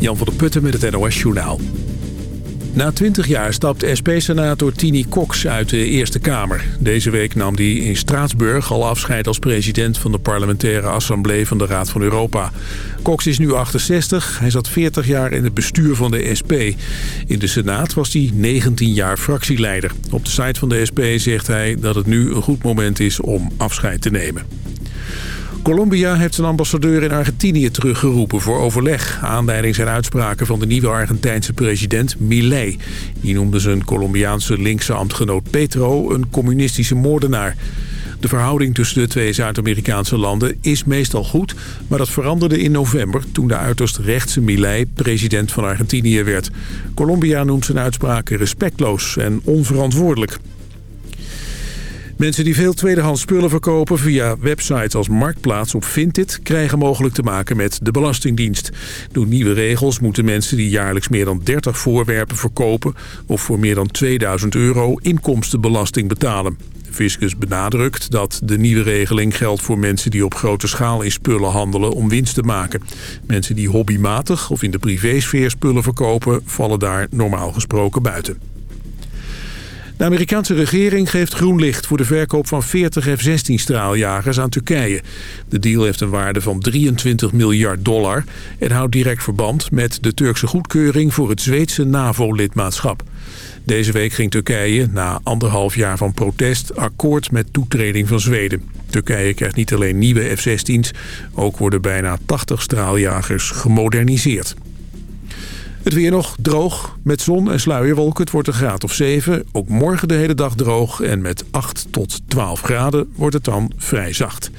Jan van der Putten met het NOS Journaal. Na 20 jaar stapt SP-senator Tini Cox uit de Eerste Kamer. Deze week nam hij in Straatsburg al afscheid als president van de parlementaire assemblée van de Raad van Europa. Cox is nu 68, hij zat 40 jaar in het bestuur van de SP. In de Senaat was hij 19 jaar fractieleider. Op de site van de SP zegt hij dat het nu een goed moment is om afscheid te nemen. Colombia heeft zijn ambassadeur in Argentinië teruggeroepen voor overleg. Aanleiding zijn uitspraken van de nieuwe Argentijnse president Milei. Die noemde zijn Colombiaanse linkse ambtgenoot Petro een communistische moordenaar. De verhouding tussen de twee Zuid-Amerikaanse landen is meestal goed... maar dat veranderde in november toen de uiterst rechtse Milei president van Argentinië werd. Colombia noemt zijn uitspraken respectloos en onverantwoordelijk. Mensen die veel tweedehands spullen verkopen via websites als Marktplaats of Vinted... krijgen mogelijk te maken met de Belastingdienst. Door nieuwe regels moeten mensen die jaarlijks meer dan 30 voorwerpen verkopen... of voor meer dan 2000 euro inkomstenbelasting betalen. Fiscus benadrukt dat de nieuwe regeling geldt voor mensen die op grote schaal in spullen handelen om winst te maken. Mensen die hobbymatig of in de privésfeer spullen verkopen vallen daar normaal gesproken buiten. De Amerikaanse regering geeft groen licht voor de verkoop van 40 F-16-straaljagers aan Turkije. De deal heeft een waarde van 23 miljard dollar en houdt direct verband met de Turkse goedkeuring voor het Zweedse NAVO-lidmaatschap. Deze week ging Turkije, na anderhalf jaar van protest, akkoord met toetreding van Zweden. Turkije krijgt niet alleen nieuwe F-16's, ook worden bijna 80 straaljagers gemoderniseerd. Het weer nog droog, met zon en sluierwolken. Het wordt een graad of 7. Ook morgen de hele dag droog. En met 8 tot 12 graden wordt het dan vrij zacht.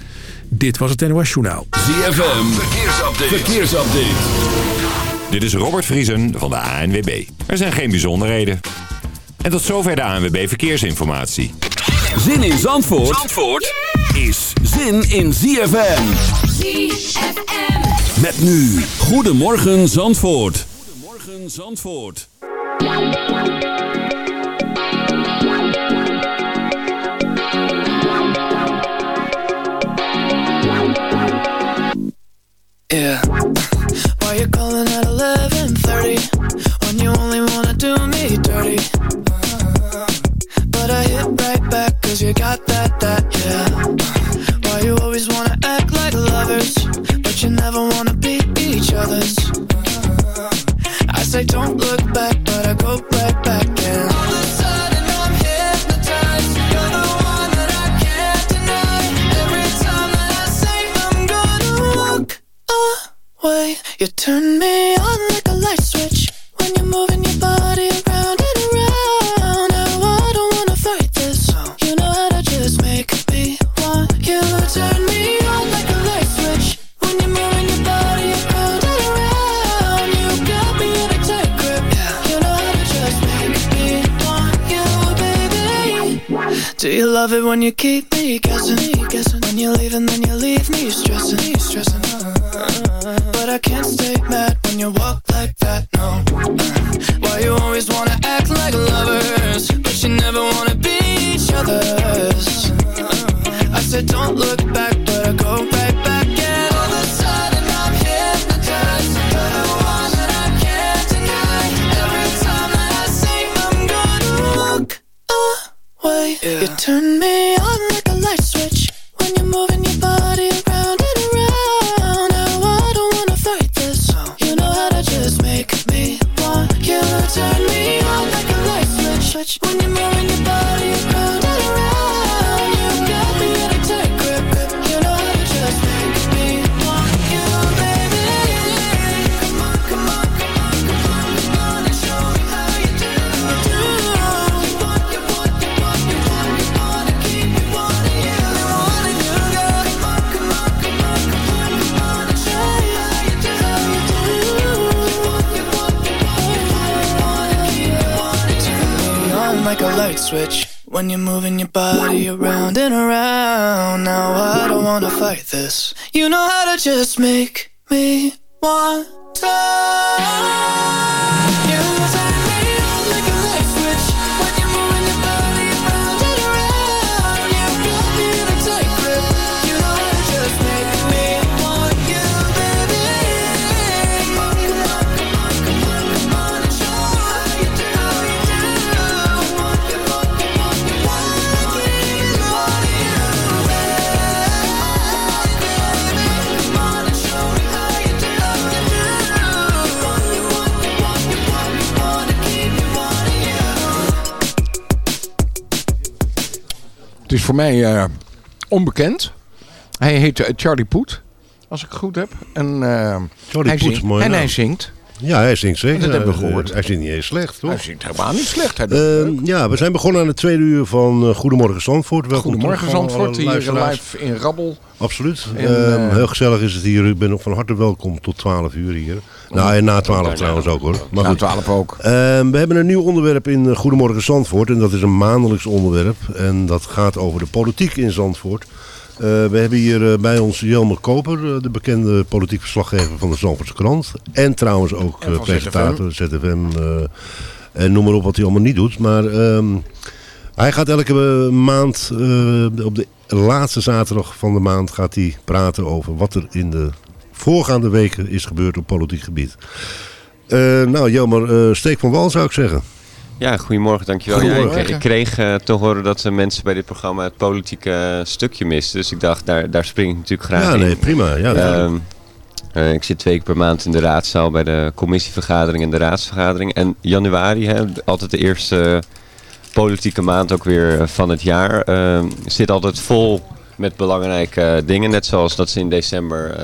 Dit was het NOS Journaal. ZFM, verkeersupdate. verkeersupdate. Dit is Robert Vriesen van de ANWB. Er zijn geen bijzonderheden. En tot zover de ANWB Verkeersinformatie. Zin in Zandvoort, Zandvoort is zin in ZFM. ZFM. Met nu, Goedemorgen Zandvoort. Zandvoort. Yeah. Why you calling at 11:30 when you only wanna do me dirty? But I hit right back cause you got that that yeah. Why you always wanna act like lovers but you never wanna be each other's? Say don't look back, but I go right back in. all of a sudden I'm hypnotized. You're the one that I can't deny. Every time that I say I'm gonna walk away, you turn me on like a light switch when you're moving love it when you keep me guessing? guessing? When you leave and then you leave me stressing, stressing. But I can't stay mad when you walk like that, no. Why you always wanna act like lovers, but you never wanna be each other's? I said don't look back, but I go right back mij eh, onbekend. Hij heet eh, Charlie Poet, als ik het goed heb. En, eh, Charlie hij Poet, zingt. En hij zingt. Ja, hij zingt zeker. Dat hebben we Eh, gehoord. Hij zingt niet eens slecht, toch? Hij zingt helemaal niet slecht. Leuk. ja, we zijn begonnen aan het tweede uur van eh, Goedemorgen Zandvoort. Welkom Goedemorgen Zandvoort, hier live in Rabbel. Absoluut. En, Ehm, eh, heel gezellig is het hier. Bent ook van harte welkom tot 12 uur hier. Nou, en na 12 trouwens ook hoor. Maar Na goed. 12 ook. Ehm, we hebben een nieuw onderwerp in eh, Goedemorgen Zandvoort. En dat is een maandelijks onderwerp. En dat gaat over de politiek in Zandvoort. Eh, we hebben hier eh, bij ons Jelmer Koper, eh, de bekende politiek verslaggever van de Zandvoortse krant. En trouwens ook En presentator, ZFM. en noem maar op wat hij allemaal niet doet. Maar ehm, hij gaat elke maand, op de laatste zaterdag van de maand, gaat hij praten over wat er in de voorgaande weken is gebeurd op politiek gebied. Nou, Jelmer, steek van wal zou ik zeggen. Ja, goedemorgen, dankjewel. Ja, ik, ik kreeg eh, te horen dat de mensen bij dit programma het politieke eh, stukje misten. Dus ik dacht, daar, daar spring ik natuurlijk graag Ja, in. nee, prima. Ja, Ehm, eh, ik zit twee keer per maand in de raadzaal bij de commissievergadering en de raadsvergadering. En januari, hè, altijd de eerste politieke maand ook weer van het jaar, ehm, zit altijd vol met belangrijke dingen. Net zoals dat ze in december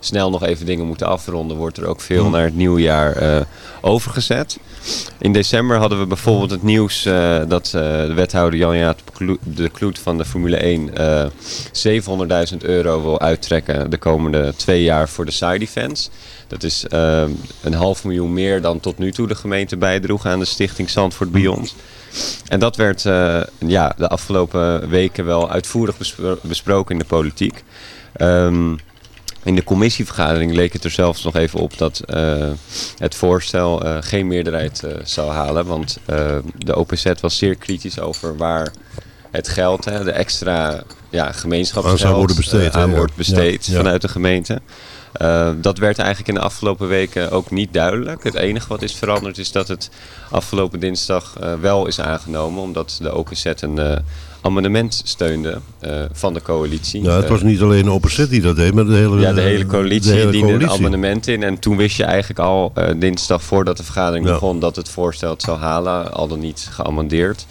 snel nog even dingen moeten afronden, wordt er ook veel naar het nieuwe jaar eh, overgezet. In december hadden we bijvoorbeeld het nieuws eh, dat eh, de wethouder Jan-Jaap Klo- de Kloet van de Formule 1 eh 700.000 euro wil uittrekken de komende twee jaar voor de side events. Dat is een half miljoen meer dan tot nu toe de gemeente bijdroeg aan de stichting Zandvoort Beyond. En dat werd ja, de afgelopen weken wel uitvoerig bespro- besproken in de politiek. Ehm, in de commissievergadering leek het er zelfs nog even op dat eh, het voorstel eh, geen meerderheid eh, zou halen. Want de OPZ was zeer kritisch over waar het geld, hè, de extra ja, gemeenschapsgeld, Aan zou worden besteed, aan wordt besteed Ja, ja. vanuit de gemeente. Dat werd eigenlijk in de afgelopen weken ook niet duidelijk. Het enige wat is veranderd is dat het afgelopen dinsdag wel is aangenomen. Omdat de OPZ een amendement steunde eh, van de coalitie. ja, het Eh, was niet alleen de opposite die dat deed, maar de hele, ja, de hele coalitie de hele diende een amendement in. En toen wist je eigenlijk al eh, dinsdag voordat de vergadering Ja. begon dat het voorstel het zou halen, al dan niet geamendeerd.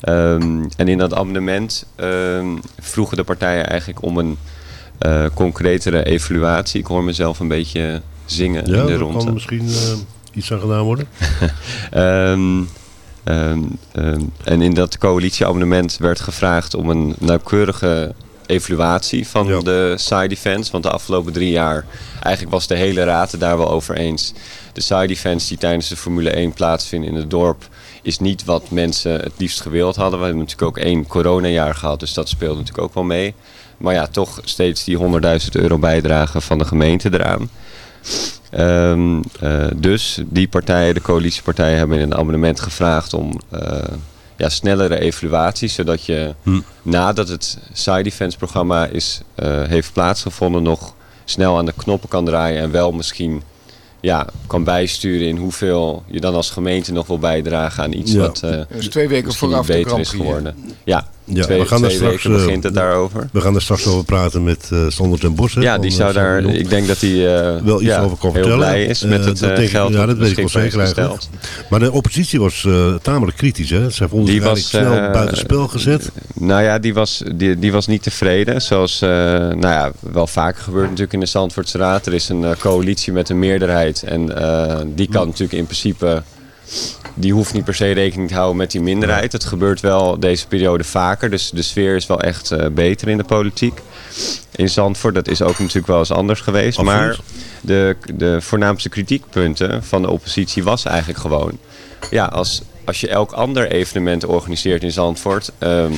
Ehm, en in dat amendement ehm, vroegen de partijen eigenlijk om een concretere evaluatie. Ik hoor mezelf een beetje zingen Ja, in de ronde. kan misschien iets aan gedaan worden. Ehm, ehm, ehm, en in dat coalitieamendement werd gevraagd om een nauwkeurige evaluatie van Ja. de side events. Want de afgelopen drie jaar, eigenlijk was de hele raad het daar wel over eens. De side events die tijdens de Formule 1 plaatsvinden in het dorp is niet wat mensen het liefst gewild hadden. We hebben natuurlijk ook één coronajaar gehad, dus dat speelt natuurlijk ook wel mee. Maar ja, toch steeds die 100.000 euro bijdrage van de gemeente eraan. Ehm, eh, dus die partijen, de coalitiepartijen, hebben in een amendement gevraagd om eh, ja, snellere evaluaties. Zodat je Hm. nadat het side defense programma is, eh, heeft plaatsgevonden nog snel aan de knoppen kan draaien. En wel misschien ja, kan bijsturen in hoeveel je dan als gemeente nog wil bijdragen aan iets Ja. wat Dus twee weken misschien vooraf beter is geworden. Ja, Ja, twee, we gaan daar twee straks, weken eh, begint het daarover. We gaan er straks over praten met eh Sander ten Bos. Ja, die eh, zou daar, ik denk dat hij wel iets ja, over kan heel vertellen. blij is met het dat denk geld ja, dat weet ik wel zeker eigenlijk. Maar de oppositie was tamelijk kritisch. Hè? Zij vonden Die was, snel buitenspel gezet. Nou ja, die was, die, die was niet tevreden. Zoals nou ja, wel vaker gebeurt natuurlijk in de Zandvoortse Raad. Er is een coalitie met een meerderheid. En die kan natuurlijk in principe... Die hoeft niet per se rekening te houden met die minderheid. Het gebeurt wel deze periode vaker. Dus de sfeer is wel echt eh, beter in de politiek. In Zandvoort, dat is ook natuurlijk wel eens anders geweest. Absoluut. Maar de, de voornaamste kritiekpunten van de oppositie was eigenlijk gewoon... Ja, als, als je elk ander evenement organiseert in Zandvoort... ehm,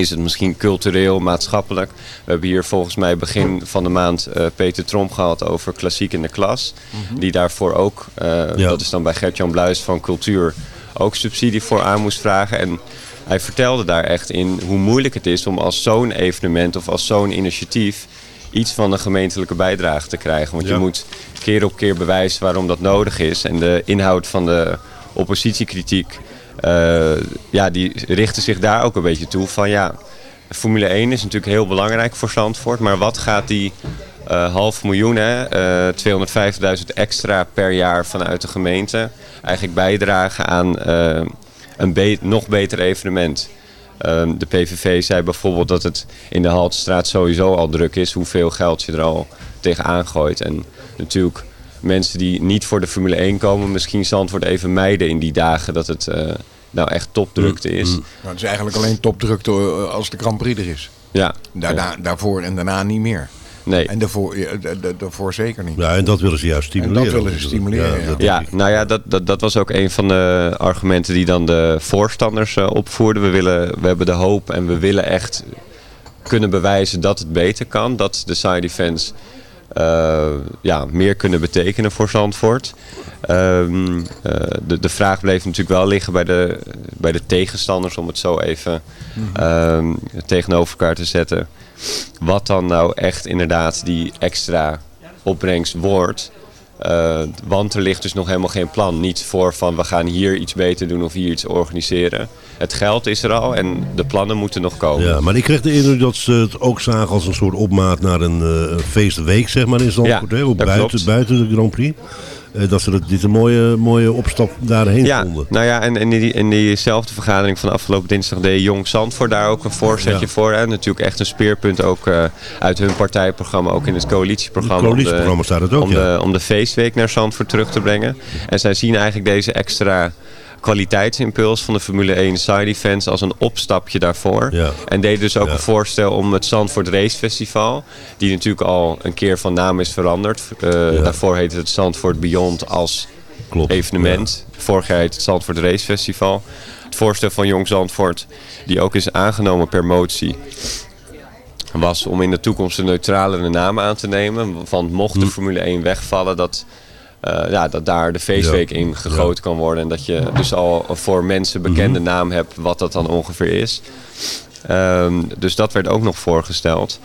is het misschien cultureel, maatschappelijk. We hebben hier volgens mij begin van de maand eh, Peter Tromp gehad over klassiek in de klas. Die daarvoor ook, eh, Ja. dat is dan bij Gert-Jan Bluis van Cultuur, ook subsidie voor aan moest vragen. En hij vertelde daar echt in hoe moeilijk het is om als zo'n evenement of als zo'n initiatief iets van een gemeentelijke bijdrage te krijgen. Want Ja. je moet keer op keer bewijzen waarom dat nodig is. En de inhoud van de oppositiekritiek, ja, die richtte zich daar ook een beetje toe van ja, Formule 1 is natuurlijk heel belangrijk voor Zandvoort, maar wat gaat die eh, half miljoen, hè, eh 250.000 extra per jaar vanuit de gemeente eigenlijk bijdragen aan eh, een nog beter evenement? Ehm, de PVV zei bijvoorbeeld dat het in de Haltestraat sowieso al druk is. Hoeveel geld je er al tegenaan gooit. En natuurlijk mensen die niet voor de Formule 1 komen... misschien Zandvoort even mijden in die dagen dat het eh, nou echt topdrukte is. Nou, het is eigenlijk alleen topdrukte eh, als de Grand Prix er is. Ja, Daarna, Daarvoor en daarna niet meer. nee. En daarvoor, ja, da- da- daarvoor zeker niet. Ja, en dat willen ze juist stimuleren. En dat willen ze stimuleren, ja. nou ja, dat, dat, dat was ook een van de argumenten die dan de voorstanders eh, opvoerden. We, willen, we hebben de hoop en we willen echt kunnen bewijzen dat het beter kan. Dat de side events eh, ja, meer kunnen betekenen voor Zandvoort. Eh, de, de vraag bleef natuurlijk wel liggen bij de, bij de tegenstanders, om het zo even ehm, tegenover elkaar te zetten. Wat dan nou echt inderdaad die extra opbrengst wordt. Eh, want er ligt dus nog helemaal geen plan. Niet voor van we gaan hier iets beter doen of hier iets organiseren. Het geld is er al en de plannen moeten nog komen. Ja, maar ik kreeg de indruk dat ze het ook zagen als een soort opmaat naar een een feestweek, zeg maar, in Zandvoort. Ja, hè, buiten, klopt. buiten de Grand Prix. Eh, dat ze dat, dit een mooie, mooie opstap daarheen Ja, vonden. nou ja, en in, die, in diezelfde vergadering van afgelopen dinsdag deed Jong Zandvoort daar ook een voorzetje Ja. voor. Hè. Natuurlijk echt een speerpunt ook eh, uit hun partijprogramma, ook in het coalitieprogramma. Het coalitieprogramma staat het ook, om, ja. de, om de feestweek naar Zandvoort terug te brengen. En zij zien eigenlijk deze extra kwaliteitsimpuls van de Formule 1 side events als een opstapje daarvoor. Ja. En deden dus ook Ja. een voorstel om het Zandvoort Race Festival, die natuurlijk al een keer van naam is veranderd. Eh, Daarvoor heette het Zandvoort Beyond als Klopt. evenement. Vorig jaar heette het Zandvoort Race Festival. Het voorstel van Jong Zandvoort, die ook is aangenomen per motie, was om in de toekomst een neutralere naam aan te nemen. Want mocht Hm. de Formule 1 wegvallen, dat, ja, dat daar de feestweek in gegoten kan worden. En dat je dus al voor mensen bekende Mhm. naam hebt wat dat dan ongeveer is. Ehm, dus dat werd ook nog voorgesteld.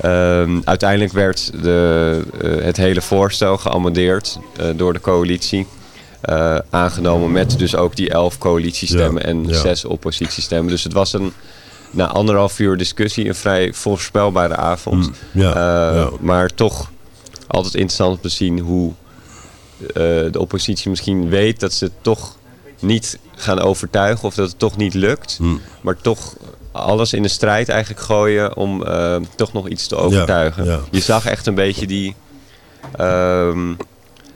Ehm, uiteindelijk werd de, eh, het hele voorstel geamendeerd eh, door de coalitie. Eh, aangenomen met dus ook die elf coalitiestemmen Ja, en ja. zes oppositiestemmen. Dus het was een, na anderhalf uur discussie een vrij voorspelbare avond. Mm, ja, Eh. Maar toch altijd interessant om te zien hoe eh, de oppositie misschien weet dat ze toch niet gaan overtuigen of dat het toch niet lukt. Mm. Maar toch alles in de strijd eigenlijk gooien om eh, toch nog iets te overtuigen. ja. Je zag echt een beetje die... ehm,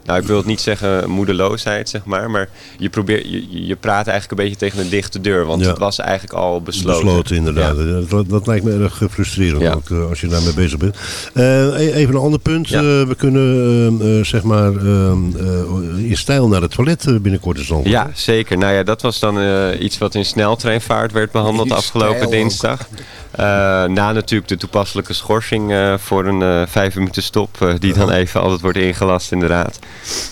nou, ik wil het niet zeggen moedeloosheid, zeg maar. Maar je, probeert, je, je praat eigenlijk een beetje tegen een dichte deur. Want Ja. het was eigenlijk al besloten. Besloten, inderdaad. Ja. Dat, dat lijkt me erg eh, frustrerend Ja. ook, eh, als je daarmee bezig bent. Eh, e- even een ander punt. We kunnen eh, zeg maar ehm, eh, in stijl naar het toilet binnenkort in Zandvoort. Ja, zeker. Nou ja, dat was dan iets wat in sneltreinvaart werd behandeld afgelopen ook. Eh, na natuurlijk de toepasselijke schorsing eh, voor een eh, vijf minuten stop, die dan even altijd wordt ingelast in de raad.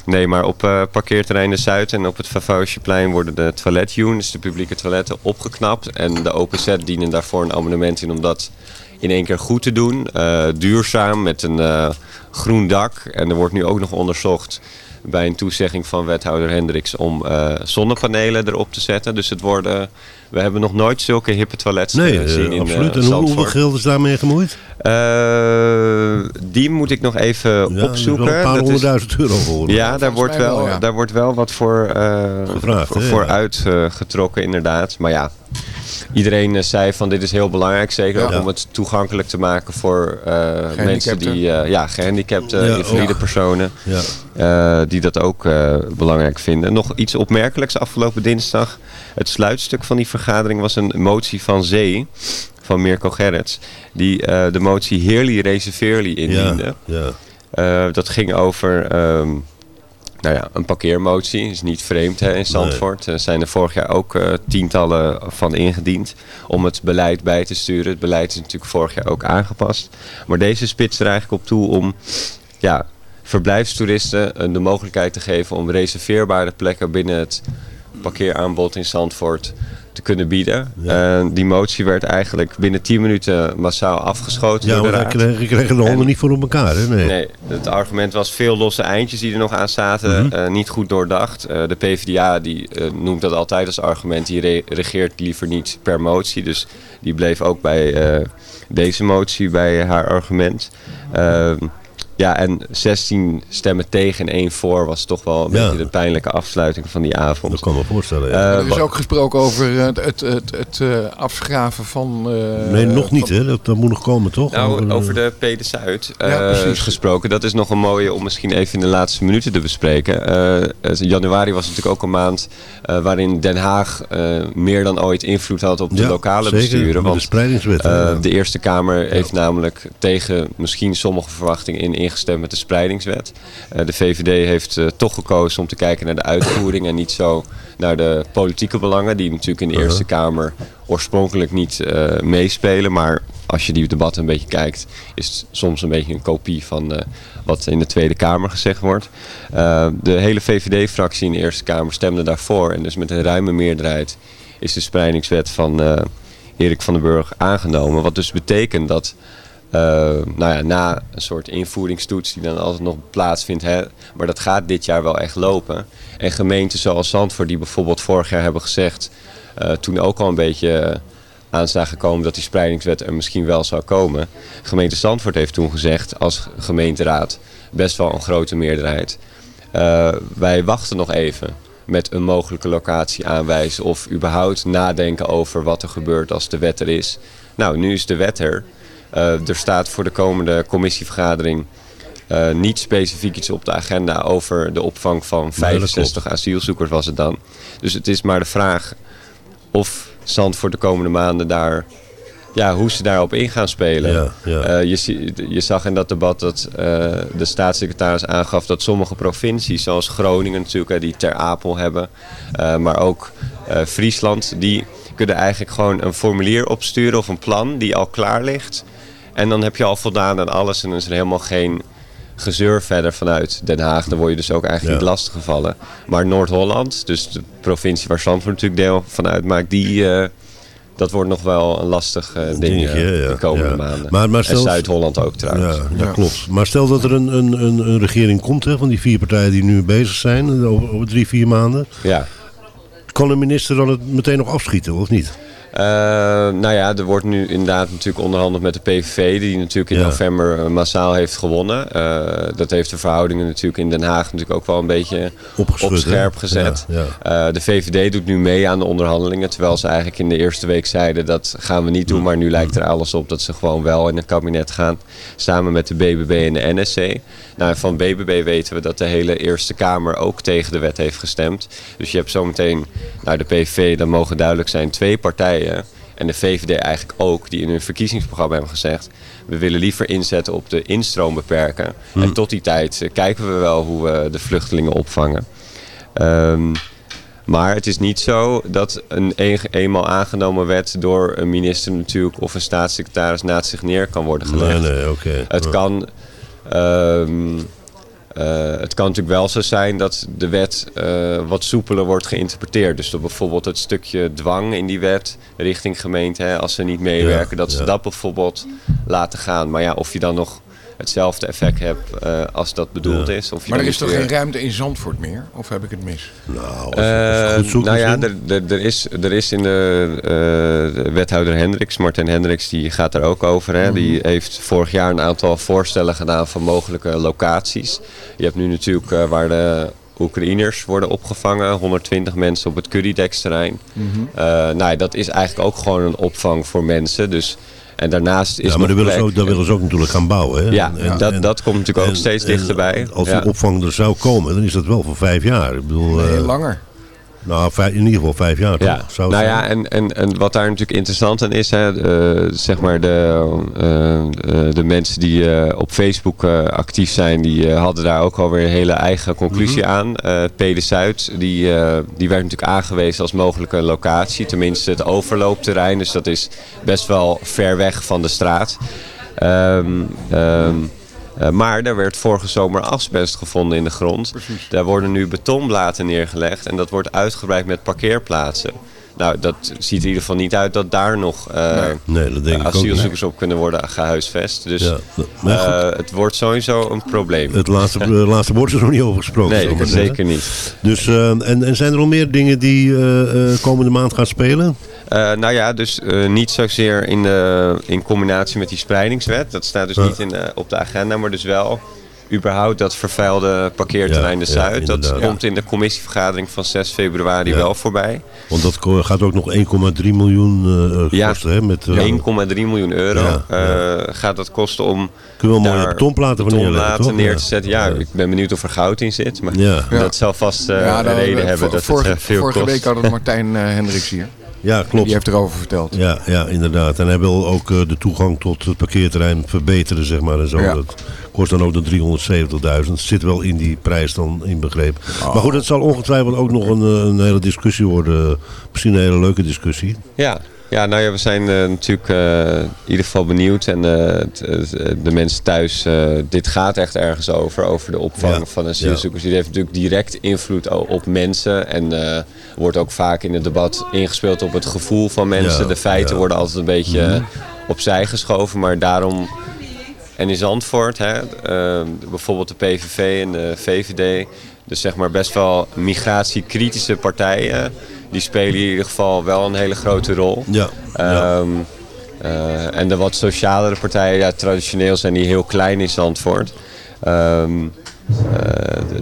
Nee, maar op parkeerterrein de Zuid en op het Vavausjeplein worden de toiletunits, de publieke toiletten, opgeknapt. En de OPZ dienen daarvoor een abonnement in om dat in één keer goed te doen. Duurzaam, met een groen dak. En er wordt nu ook nog onderzocht bij een toezegging van wethouder Hendricks om eh, zonnepanelen erop te zetten. Dus het worden, we hebben nog nooit zulke hippe toilets Nee, gezien eh, in absoluut. eh, en hoe- hoeveel geld is daarmee gemoeid? Eh, die moet ik nog even Ja, is opzoeken. wel een paar honderdduizend euro voor. ja, daar wordt, wel, wel, ja. daar wordt wel wat voor, eh, Gevraagd, voor, uitgetrokken, inderdaad. Maar ja, iedereen eh, zei van dit is heel belangrijk. Zeker ook om het toegankelijk te maken voor eh, mensen die, eh, ja, gehandicapte, Ja, invalide oh. personen. Ja. eh, die dat ook eh, belangrijk vinden. Nog iets opmerkelijks afgelopen dinsdag. Het sluitstuk van die vergadering was een motie van Zee, van Mirko Gerrits. Die eh, de motie Heerly Reserveerly indiende. Ja, ja. Eh, dat ging over ehm, nou ja, een parkeermotie. is niet vreemd hè, in Zandvoort. Er zijn er vorig jaar ook eh, tientallen van ingediend. Om het beleid bij te sturen. Het beleid is natuurlijk vorig jaar ook aangepast. Maar deze spitst er eigenlijk op toe om ja, verblijfstoeristen de mogelijkheid te geven om reserveerbare plekken binnen het parkeeraanbod in Zandvoort te kunnen bieden. Ja. Die motie werd eigenlijk binnen 10 minuten massaal afgeschoten Ja, kreeg, kregen de honden En- niet voor op elkaar, hè? Nee. Nee, het argument was veel losse eindjes die er nog aan zaten. Mhm. eh, niet goed doordacht. Eh, de PvdA die, eh, noemt dat altijd als argument. Die re- regeert liever niet per motie. Dus die bleef ook bij deze motie bij haar argument. Ehm, ja, en 16 stemmen tegen en 1 voor was toch wel een Ja. beetje de pijnlijke afsluiting van die avond. Dat kan me voorstellen. Ja. Eh, Er is ook gesproken over eh, het, het, het, het eh, afschaven van... eh, nee, nog niet, van- hè? Dat, dat moet nog komen, toch? Nou, over de P de Zuid eh, Ja, precies. gesproken. Dat is nog een mooie om misschien even in de laatste minuten te bespreken. Januari was natuurlijk ook een maand eh, waarin Den Haag eh, meer dan ooit invloed had op de ja, lokale zeker, besturen. met de Want spreidingswet. de Eerste Kamer heeft namelijk tegen misschien sommige verwachtingen in ingestemd met de spreidingswet. Eh, de VVD heeft eh, toch gekozen om te kijken naar de uitvoering en niet zo naar de politieke belangen, die natuurlijk in de Uh-huh. Eerste Kamer oorspronkelijk niet eh, meespelen. Maar als je die debatten een beetje kijkt, is het soms een beetje een kopie van wat in de Tweede Kamer gezegd wordt. De hele VVD-fractie in de Eerste Kamer stemde daarvoor. En dus met een ruime meerderheid is de spreidingswet van Erik van den Burg aangenomen. Wat dus betekent dat nou ja, na een soort invoeringstoets die dan altijd nog plaatsvindt, hè, maar dat gaat dit jaar wel echt lopen. En gemeenten zoals Zandvoort, die bijvoorbeeld vorig jaar hebben gezegd, eh, toen ook al een beetje eh, aan zagen komen dat die spreidingswet er misschien wel zou komen. Gemeente Zandvoort heeft toen gezegd als gemeenteraad, best wel een grote meerderheid, eh, wij wachten nog even met een mogelijke locatie aanwijzen of überhaupt nadenken over wat er gebeurt als de wet er is. Nou, nu is de wet er. Eh, er staat voor de komende commissievergadering eh, niet specifiek iets op de agenda over de opvang van dat 65 asielzoekers was het dan. Dus het is maar de vraag of Zandvoort de komende maanden daar, ja, hoe ze daarop in gaan spelen. Ja, ja. Eh, je, je zag in dat debat dat de staatssecretaris aangaf dat sommige provincies, zoals Groningen natuurlijk, die Ter Apel hebben, maar ook Friesland, die kunnen eigenlijk gewoon een formulier opsturen of een plan die al klaar ligt. En dan heb je al voldaan aan alles en dan is er helemaal geen gezeur verder vanuit Den Haag. Dan word je dus ook eigenlijk Ja. niet lastiggevallen. Maar Noord-Holland, dus de provincie waar Zandvoort natuurlijk deel van uitmaakt, die, eh, dat wordt nog wel een lastig eh, ding eh, ja, de komende ja. maanden. Maar- maar en stel- Zuid-Holland ook trouwens. Ja, dat klopt. Maar stel dat er een, een, een, een regering komt hè, van die vier partijen die nu bezig zijn, over, over drie, vier maanden. Ja. Kan de minister dan het meteen nog afschieten, of niet? Eh, nou ja, er wordt nu inderdaad natuurlijk onderhandeld met de PVV, die natuurlijk in Ja. november eh, massaal heeft gewonnen. Eh, dat heeft de verhoudingen natuurlijk in Den Haag natuurlijk ook wel een beetje Opgeschud, op scherp gezet. Ja, de VVD doet nu mee aan de onderhandelingen, terwijl ze eigenlijk in de eerste week zeiden dat gaan we niet doen. Maar nu lijkt er alles op dat ze gewoon wel in een kabinet gaan, samen met de BBB en de NSC. Nou, van BBB weten we dat de hele Eerste Kamer ook tegen de wet heeft gestemd. Dus je hebt zometeen, nou de PVV, dat mogen duidelijk zijn, twee partijen. En de VVD eigenlijk ook, die in hun verkiezingsprogramma hebben gezegd... we willen liever inzetten op de instroom beperken. En tot die tijd eh, kijken we wel hoe we de vluchtelingen opvangen. Ehm, maar het is niet zo dat een een- eenmaal aangenomen wet door een minister natuurlijk... of een staatssecretaris naast zich neer kan worden gelegd. Nee, nee, oké. Het Ja. kan, ehm, eh, het kan natuurlijk wel zo zijn dat de wet eh, wat soepeler wordt geïnterpreteerd. Dus dat bijvoorbeeld het stukje dwang in die wet richting gemeente, hè, als ze niet meewerken, Ja, dat ze ja. dat bijvoorbeeld laten gaan. Maar ja, of je dan nog hetzelfde effect hebt eh, als dat bedoeld Ja. is. Of je Maar er is toch weer- geen ruimte in Zandvoort meer? Of heb ik het mis? Nou, als, als eh, je goed zoekt nou ja, er, er, er, is, er is in de, eh, de wethouder Hendricks, Martin Hendricks, die gaat daar ook over. Hè? Die heeft vorig jaar een aantal voorstellen gedaan van mogelijke locaties. Je hebt nu natuurlijk waar waar de Oekraïners worden opgevangen, 120 mensen op het Curidex terrein. Eh, nou, ja, dat is eigenlijk ook gewoon een opvang voor mensen. Dus, en daarnaast is ja, maar daar willen, ze ook, daar willen ze ook natuurlijk gaan bouwen. Hè? Ja, En- dat, en- dat komt natuurlijk ook steeds dichterbij. Als Ja. die opvang er zou komen, dan is dat wel voor vijf jaar. Ik bedoel, Nee, eh, langer. Nou, vijf- in ieder geval vijf jaar toch? Ja, Zou nou ja, en, en, en wat daar natuurlijk interessant aan is, hè, eh, zeg maar de, eh, eh, de mensen die eh, op Facebook eh, actief zijn, die eh, hadden daar ook alweer een hele eigen conclusie Mhm. aan. Eh Pede Zuid, die, eh, die werd natuurlijk aangewezen als mogelijke locatie, tenminste het overloopterrein, dus dat is best wel ver weg van de straat. Ehm, ehm, eh, maar er werd vorige zomer asbest gevonden in de grond. Daar worden nu betonblaten neergelegd en dat wordt uitgebreid met parkeerplaatsen. Nou, dat ziet er in ieder geval niet uit dat daar nog eh, Nee, dat denk ik asielzoekers op kunnen worden gehuisvest. Dus Ja, maar goed. eh, het wordt sowieso een probleem. Het laatste, eh, laatste woord is er nog niet over gesproken. nee, zeker niet. Dus, en, en zijn er nog meer dingen die komende maand gaan spelen? Nou ja, dus niet zozeer in, de, in combinatie met die spreidingswet. Dat staat dus niet in op de agenda, maar dus wel überhaupt dat vervuilde parkeerterrein Ja, de ja, Zuid, dat komt in de commissievergadering van 6 februari Ja. wel voorbij. Want dat gaat ook nog 1,3 miljoen eh, kosten. Hè, met, eh, 1,3 miljoen euro Ja, ja. eh, gaat dat kosten om Kunnen we wel mooie daar betonplaten van neerleggen, neer Ja. te zetten. Ja, ik ben benieuwd of er goud in zit. Maar Ja. Ja. dat zal vast Ja, een daar- reden hebben dat vorige, het veel vorige kost. week hadden we Martijn Hendricks hier. ja, klopt. Die heeft erover verteld. Ja, ja, inderdaad. En hij wil ook de toegang tot het parkeerterrein verbeteren, zeg maar. En zo. Ja. Dat kost dan ook de 370.000. Zit wel in die prijs dan inbegrepen. Oh. Maar goed, het zal ongetwijfeld ook nog een, eh, een hele discussie worden. Misschien een hele leuke discussie. Ja. Ja, nou ja, we zijn eh, natuurlijk eh, in ieder geval benieuwd. En de mensen thuis, dit gaat echt ergens over. Over de opvang Ja, van asielzoekers. Die heeft natuurlijk direct invloed op mensen. En wordt ook vaak in het debat ingespeeld op het gevoel van mensen. Ja, de feiten ja. Mhm. worden altijd een beetje eh, opzij geschoven. Maar daarom... En in Zandvoort, hè, eh, bijvoorbeeld de PVV en de VVD... Dus zeg maar best wel migratiekritische partijen... die spelen in ieder geval wel een hele grote rol. Ja. Ehm, eh, en de wat socialere partijen, ja, traditioneel zijn die heel klein in Zandvoort. Ehm, eh,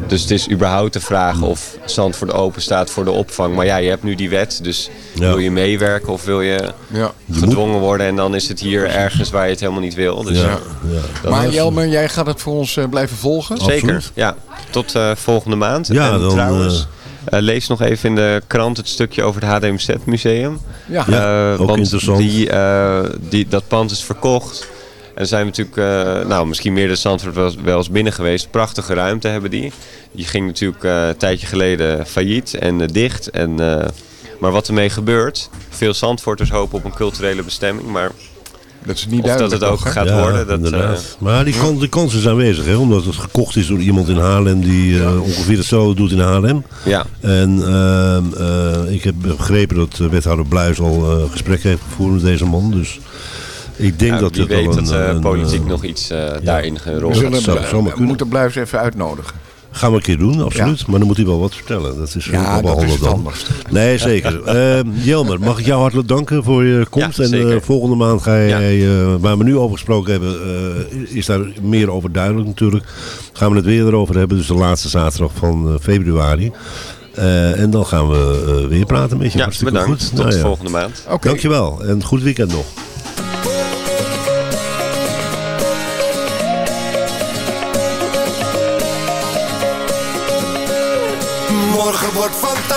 dus het is überhaupt de vraag of Zandvoort open staat voor de opvang. Maar ja, je hebt nu die wet, dus Ja. wil je meewerken of wil je Ja. gedwongen worden? En dan is het hier ergens waar je het helemaal niet wil. Dus ja, Ja. ja. Maar Jelmer, jij gaat het voor ons eh, blijven volgen? Zeker, Absoluut. ja. Tot eh, volgende maand. Ja, en dan, trouwens, eh, lees nog even in de krant het stukje over het HDMZ-museum. Ja. Ja, Eh, ook want interessant. Die, eh, die, dat pand is verkocht. En er zijn natuurlijk, eh, nou misschien meer de Zandvoort wel, wel eens binnen geweest. Prachtige ruimte hebben die. Die ging natuurlijk eh, een tijdje geleden failliet en eh, dicht. En, eh, maar wat ermee gebeurt, veel Zandvoorters hopen op een culturele bestemming. Maar Dat is niet of dat het ook gaat Ja, worden, dat, eh, maar die, kan, die kans is aanwezig, hè, omdat het gekocht is door iemand in Haarlem die eh, ongeveer hetzelfde doet in Haarlem. ja. En ehm, eh, ik heb begrepen dat wethouder Bluis al eh gesprekken heeft gevoerd met deze man. Dus ik denk dat wie het weet dat een, eh, een, politiek eh, nog iets eh, daarin een rol We, moeten Bluis even uitnodigen. Gaan we een keer doen, absoluut. Maar dan moet hij wel wat vertellen. Dat is Ja, dat is dan. Nee, zeker. Ehm, Jelmer, mag ik jou hartelijk danken voor je komst. Ja, en eh, volgende maand ga Ja. jij, eh, waar we nu over gesproken hebben, eh, is daar meer over duidelijk natuurlijk. Gaan we het weer erover hebben, dus de laatste zaterdag van februari. Eh, en dan gaan we weer praten met je. Ja, Hartstikke bedankt. goed. Tot Nou ja. volgende maand. Oké. Dankjewel en goed weekend nog.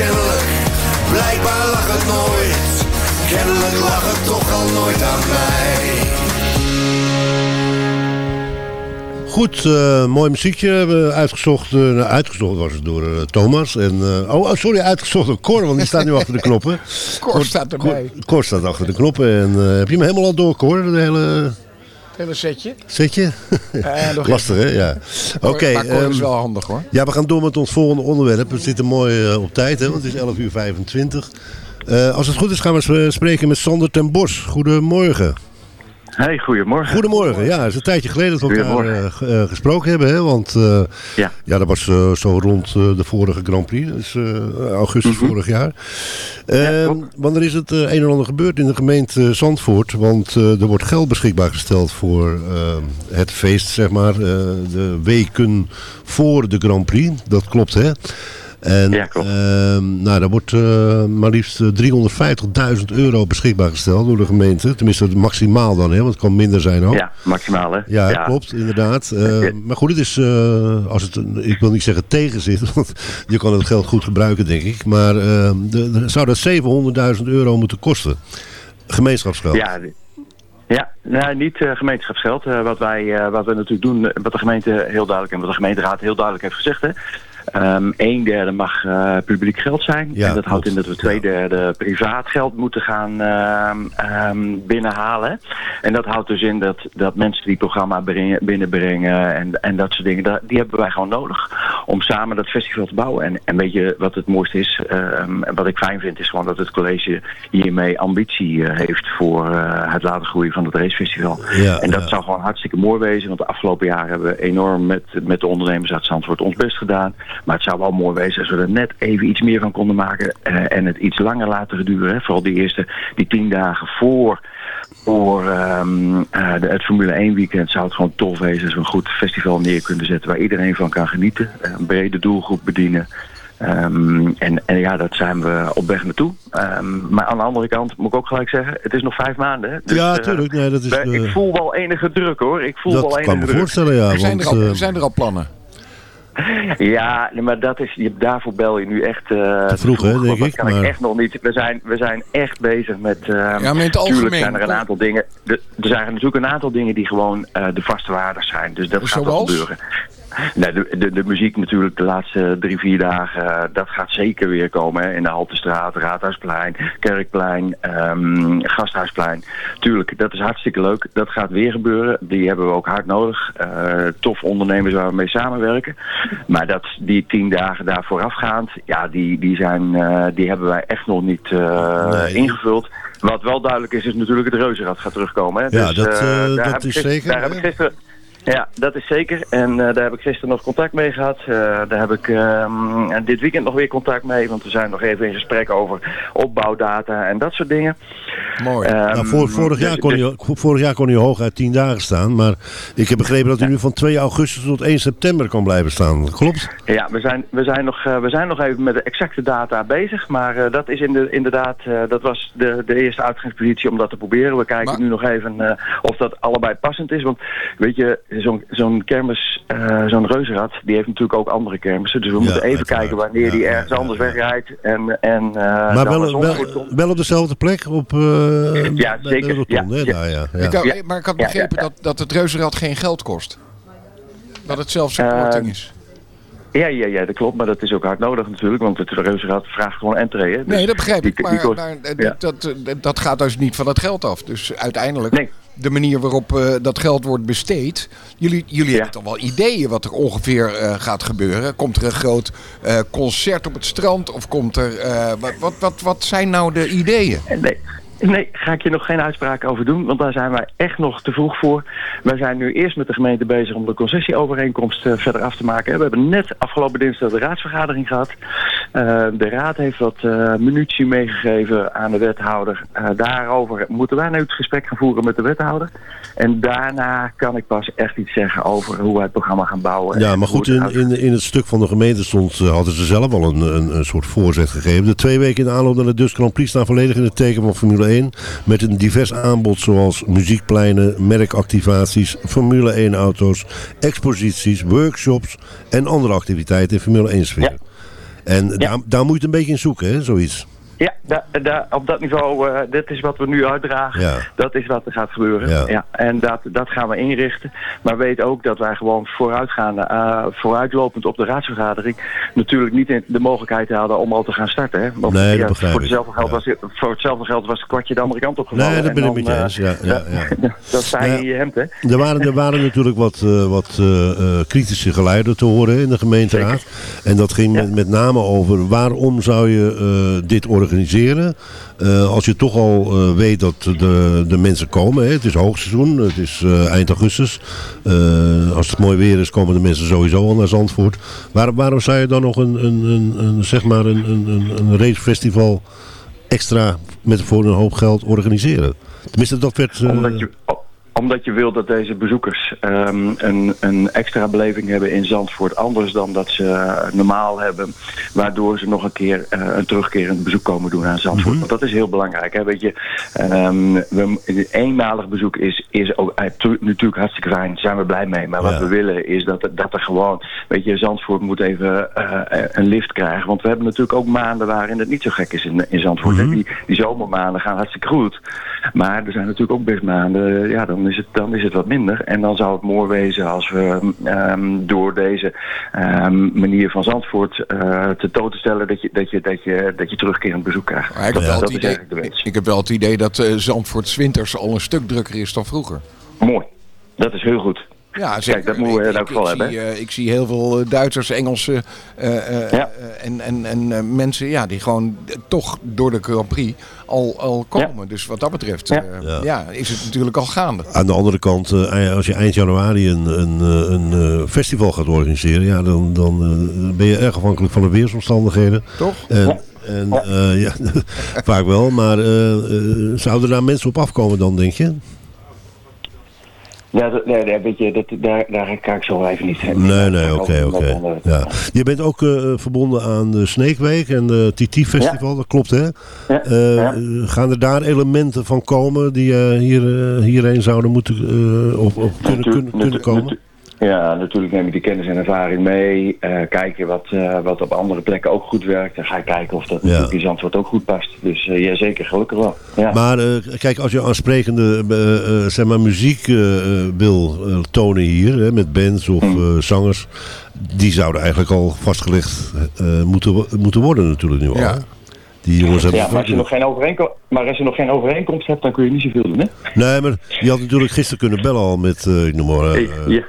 kennelijk, blijkbaar lag het nooit. Kennelijk lag het toch al nooit aan mij. Goed, uh, mooi muziekje. We hebben Uitgezocht, uh, uitgezocht was het door eh, Thomas. En, oh, oh, sorry, uitgezocht door Cor, want die staat nu achter de knoppen. Cor, staat erbij. Cor, Cor, staat achter de knoppen. En, heb je hem helemaal al door, Cor? De hele hele setje. setje? Eh, Lastig, hè? Ja. Oké. even. Maar Cor is ehm, wel handig hoor. ja, we gaan door met ons volgende onderwerp. We zitten mooi eh, op tijd, hè, want het is 11 uur 25. Eh, als het goed is gaan we sp- spreken met Sander ten Bos. Goedemorgen. Hey, goedemorgen. Goedemorgen. Ja, het is een tijdje geleden dat we elkaar eh, eh, gesproken hebben. Hè? Want eh, Ja. ja, dat was zo rond de vorige Grand Prix. Dus augustus vorig jaar. Eh, klopt. want er is het een en ander gebeurd in de gemeente Zandvoort. Want er wordt geld beschikbaar gesteld voor het feest, zeg maar. de weken voor de Grand Prix. Dat klopt, hè? En Ja, klopt. ehm, nou, daar wordt eh, maar liefst eh, 350.000 euro beschikbaar gesteld door de gemeente. Tenminste, maximaal dan, hè, want het kan minder zijn ook. Ja, maximaal hè? Ja, klopt, inderdaad. Eh. Maar goed, het is, eh, als het, ik wil niet zeggen tegenzit, want je kan het geld goed gebruiken, denk ik. Maar eh, de, zou dat 700.000 euro moeten kosten? Gemeenschapsgeld. Ja, ja nou, niet eh, gemeenschapsgeld. Eh, wat, wij, eh, wat we natuurlijk doen, eh, wat de gemeente heel duidelijk en wat de gemeenteraad heel duidelijk heeft gezegd. Hè. Ehm, een derde mag eh, publiek geld zijn. Ja, en dat houdt in dat we twee derde privaat geld moeten gaan ehm, ehm, binnenhalen. En dat houdt dus in dat, dat mensen die het programma brengen, binnenbrengen en, en dat soort dingen, dat- die hebben wij gewoon nodig om samen dat festival te bouwen. En, en weet je wat het mooiste is, en wat ik fijn vind, is gewoon dat het college hiermee ambitie eh, heeft voor eh, het laten groeien van het racefestival. Ja, en dat ja. zou gewoon hartstikke mooi wezen, want de afgelopen jaren hebben we enorm met, met de ondernemers uit Zandvoort ons best gedaan. Maar het zou wel mooi wezen als we er net even iets meer van konden maken eh, en het iets langer laten duren. Hè. Vooral die eerste, die tien dagen voor voor ehm, eh, de, het Formule 1 weekend zou het gewoon tof wezen als we een goed festival neer kunnen zetten waar iedereen van kan genieten. Eh, Een brede doelgroep bedienen. Ehm, en, en ja, dat zijn we op weg naartoe. Ehm, maar aan de andere kant moet ik ook gelijk zeggen, het is nog vijf maanden. Hè? Dus, ja, tuurlijk. Nee, dat is, ik voel wel enige druk hoor. Ik voel wel enige kan me druk. voorstellen, ja. Er zijn, want, er al, eh, er zijn er al plannen. Ja, nee, maar dat is, je, daarvoor bel je nu echt eh, Te vroeg, hè, denk dat ik, kan maar- ik echt nog niet. We zijn, we zijn echt bezig met... eh maar in het algemeen, zijn er een aantal dingen... Er, er zijn natuurlijk een aantal dingen die gewoon eh, de vaste waardes zijn. Dus dat gaat wel gebeuren. Nee, de, de, de muziek natuurlijk de laatste drie, vier dagen, eh, dat gaat zeker weer komen. Hè, in de Haltestraat, Raadhuisplein, Kerkplein, ehm, Gasthuisplein. Tuurlijk, dat is hartstikke leuk. Dat gaat weer gebeuren. Die hebben we ook hard nodig. Eh, tof ondernemers waar we mee samenwerken. Maar dat, die tien dagen daar voorafgaand, ja, die, die, zijn, eh, die hebben wij echt nog niet Nee. ingevuld. Wat wel duidelijk is, is natuurlijk het reuzenrad gaat terugkomen. Hè. Ja, Dus, dat, dat is gister- zeker, Daar heb ik gisteren... Ja, dat is zeker. En eh, daar heb ik gisteren nog contact mee gehad. Eh, daar heb ik ehm, dit weekend nog weer contact mee. Want we zijn nog even in gesprek over opbouwdata en dat soort dingen. Mooi. Ehm, nou, voor, vorig, jaar dus- kon dus- je, vorig jaar kon hooguit 10 dagen staan. Maar ik heb begrepen dat hij nu van 2 augustus tot 1 september kan blijven staan. Klopt? Ja, we zijn, we, zijn nog, eh, we zijn nog even met de exacte data bezig. Maar eh, dat is in de, inderdaad, eh, dat was de, de eerste uitgangspositie om dat te proberen. We kijken Maar- nu nog even eh, of dat allebei passend is. Want weet je, zo'n zo'n kermis, eh, zo'n reuzenrad, die heeft natuurlijk ook andere kermissen. Dus we moeten even kijken wanneer Ja, die ja, ergens ja, anders ja. wegrijdt. En, en, eh, Maar wel, wel, Zandvoort komt. wel op dezelfde plek? Op, eh bij- bij zeker. de rotonde, Ja, ja. ja. ja. Ik had- Ja. Maar ik had Ja, begrepen ja, ja. Dat, dat het reuzenrad geen geld kost. Dat het zelfs een korting is. Ja, ja, ja, dat klopt. Maar dat is ook hard nodig natuurlijk. Want het reuzenrad vraagt gewoon entree. Hè? Dus Nee, dat begrijp ik. die Maar, kost- maar, ja. dat, eh, dat gaat dus niet van het geld af. Dus uiteindelijk, Nee. De manier waarop eh, dat geld wordt besteed. Jullie, jullie Ja. hebben toch wel ideeën wat er ongeveer eh, gaat gebeuren? Komt er een groot eh, concert op het strand? Of komt er. wat, wat, wat, wat zijn nou de ideeën? Nee, nee, ga ik je nog geen uitspraak over doen, want daar zijn wij echt nog te vroeg voor. Wij zijn nu eerst met de gemeente bezig om de concessieovereenkomst verder af te maken. We hebben net afgelopen dinsdag de raadsvergadering gehad. Eh, de raad heeft wat eh munitie meegegeven aan de wethouder. Eh, daarover moeten wij nu het gesprek gaan voeren met de wethouder. En daarna kan ik pas echt iets zeggen over hoe wij het programma gaan bouwen. Ja, maar goed, in, in, in het stuk van de gemeente stond, eh, hadden ze zelf al een, een, een soort voorzet gegeven. De twee weken in de aanloop naar de Dutch Grand Prix staan volledig in het teken van Formule 1. Met een divers aanbod zoals muziekpleinen, merkactivaties, Formule 1 auto's, exposities, workshops en andere activiteiten in Formule 1 sfeer. Ja. En Ja. daar, daar moet je het een beetje in zoeken, hè, zoiets. Ja, da, da- op dat niveau, eh dit is wat we nu uitdragen. Ja. Dat is wat er gaat gebeuren. Ja. Ja. en dat, dat gaan we inrichten. Maar weet ook dat wij gewoon vooruitgaande, eh, vooruitlopend op de raadsvergadering... natuurlijk niet de mogelijkheid hadden om al te gaan starten. Hè? Want, Nee, dat ja, begrijp voor, ik. hetzelfde geld was, voor hetzelfde geld was het kwartje de andere kant opgevallen. Nee, dat ben En ik met je eh, eens. Ja, ja, ja. dat sta je je hemd, hè? Er waren, er waren natuurlijk wat, wat kritische geluiden te horen in de gemeenteraad. En dat ging met, met name over waarom zou je dit organiseren. Eh, als je toch al eh, weet dat de, de mensen komen. Hè. Het is hoogseizoen, het is eh, eind augustus. Als het mooi weer is komen de mensen sowieso al naar Zandvoort. Waar, waarom zou je dan nog een, een, een, een, zeg maar een, een, een, racefestival extra met voor een hoop geld organiseren? Tenminste, dat werd... omdat je wil dat deze bezoekers ehm, een, een extra beleving hebben in Zandvoort. Anders dan dat ze eh, normaal hebben. Waardoor ze nog een keer eh, een terugkerend bezoek komen doen aan Zandvoort. Want dat is heel belangrijk. Hè? Weet je, ehm, we, eenmalig bezoek is, is ook eh, tu- natuurlijk hartstikke fijn. Daar zijn we blij mee. Maar wat Ja. we willen is dat, er- dat er gewoon... Weet je, Zandvoort moet even een lift krijgen. Want we hebben natuurlijk ook maanden waarin het niet zo gek is in, in Zandvoort. hè. Die, die zomermaanden gaan hartstikke goed. Maar er zijn natuurlijk ook best maanden, ja, dan is het, dan is het wat minder. En dan zou het mooi wezen als we ehm, door deze ehm, manier van Zandvoort eh te toon te stellen dat je, dat je, dat je, dat je terugkerend bezoek krijgt. Maar ik, heb wel dat het idee, eigenlijk de wens. ik heb wel het idee dat eh Zandvoort 's winters al een stuk drukker is dan vroeger. Mooi. Dat is heel goed. Ja, zeker. dat moeten we in Ik- elk geval ik, hebben, Zie, eh, ik zie heel veel eh, Duitsers, Engelsen eh, Ja. en, en, en eh, mensen ja, die gewoon toch door de Grand Prix al, al komen. Dus wat dat betreft Ja. eh, Ja. ja. is het natuurlijk al gaande. Aan de andere kant, eh, als je eind januari een, een, een eh, festival gaat organiseren, ja, dan, dan ben je erg afhankelijk van de weersomstandigheden. Toch? En, en eh, ja, vaak wel, maar zouden daar mensen op afkomen dan, denk je? Dat, nee, nee, weet je, dat, daar, daar kan ik zo even niet heen. Nee, nee, oké, oké. andere- Ja. Je bent ook eh, verbonden aan de Sneekweek en de TT Festival, dat klopt hè? Ja, Eh, ja. Gaan er daar elementen van komen die eh, hier, eh, hierheen zouden moeten eh, of, of kunnen, kunnen, kunnen komen? Ja, natuurlijk neem ik die kennis en ervaring mee. eh, kijken wat, eh, wat op andere plekken ook goed werkt. Dan ga ik kijken of dat Ja. in Zandvoort ook goed past. Dus eh ja, zeker, gelukkig wel. Ja. Maar eh, kijk, als je aansprekende zeg maar, muziek wil eh, tonen hier, hè, met bands of Mm. eh, zangers, die zouden eigenlijk al vastgelegd eh, moeten, moeten worden natuurlijk nu al. Ja. Hè? Die jongens hebben... ja, maar als, je nog geen overeenkomst, maar als je nog geen overeenkomst hebt, dan kun je niet zoveel doen, hè? Nee, maar je had natuurlijk gisteren kunnen bellen al met, eh, ik noem maar... eh, ja,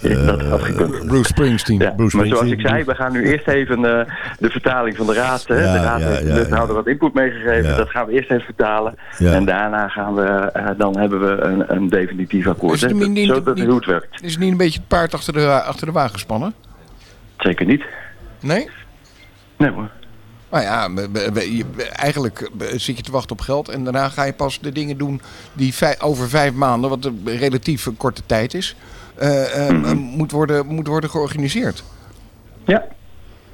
ja, dat had gekund. Bruce Springsteen. Ja, Bruce maar zoals ik zei, we gaan nu eerst even eh, de vertaling van de raad. Hè. Ja, de raad ja, heeft ja, de wethouder wat input meegegeven. Ja. Dat gaan we eerst even vertalen. Ja. En daarna gaan we, eh, dan hebben we een, een definitief akkoord. Is het hè. niet- het werkt. Is het niet een beetje het paard achter de, achter de wagen gespannen? Zeker niet. Nee? Nee hoor. Nou ja, eigenlijk eh, zit je te wachten op geld en daarna ga je pas de dingen doen die over vijf maanden, wat een relatief een korte tijd is, eh, eh, moet, worden, moet worden georganiseerd. Ja,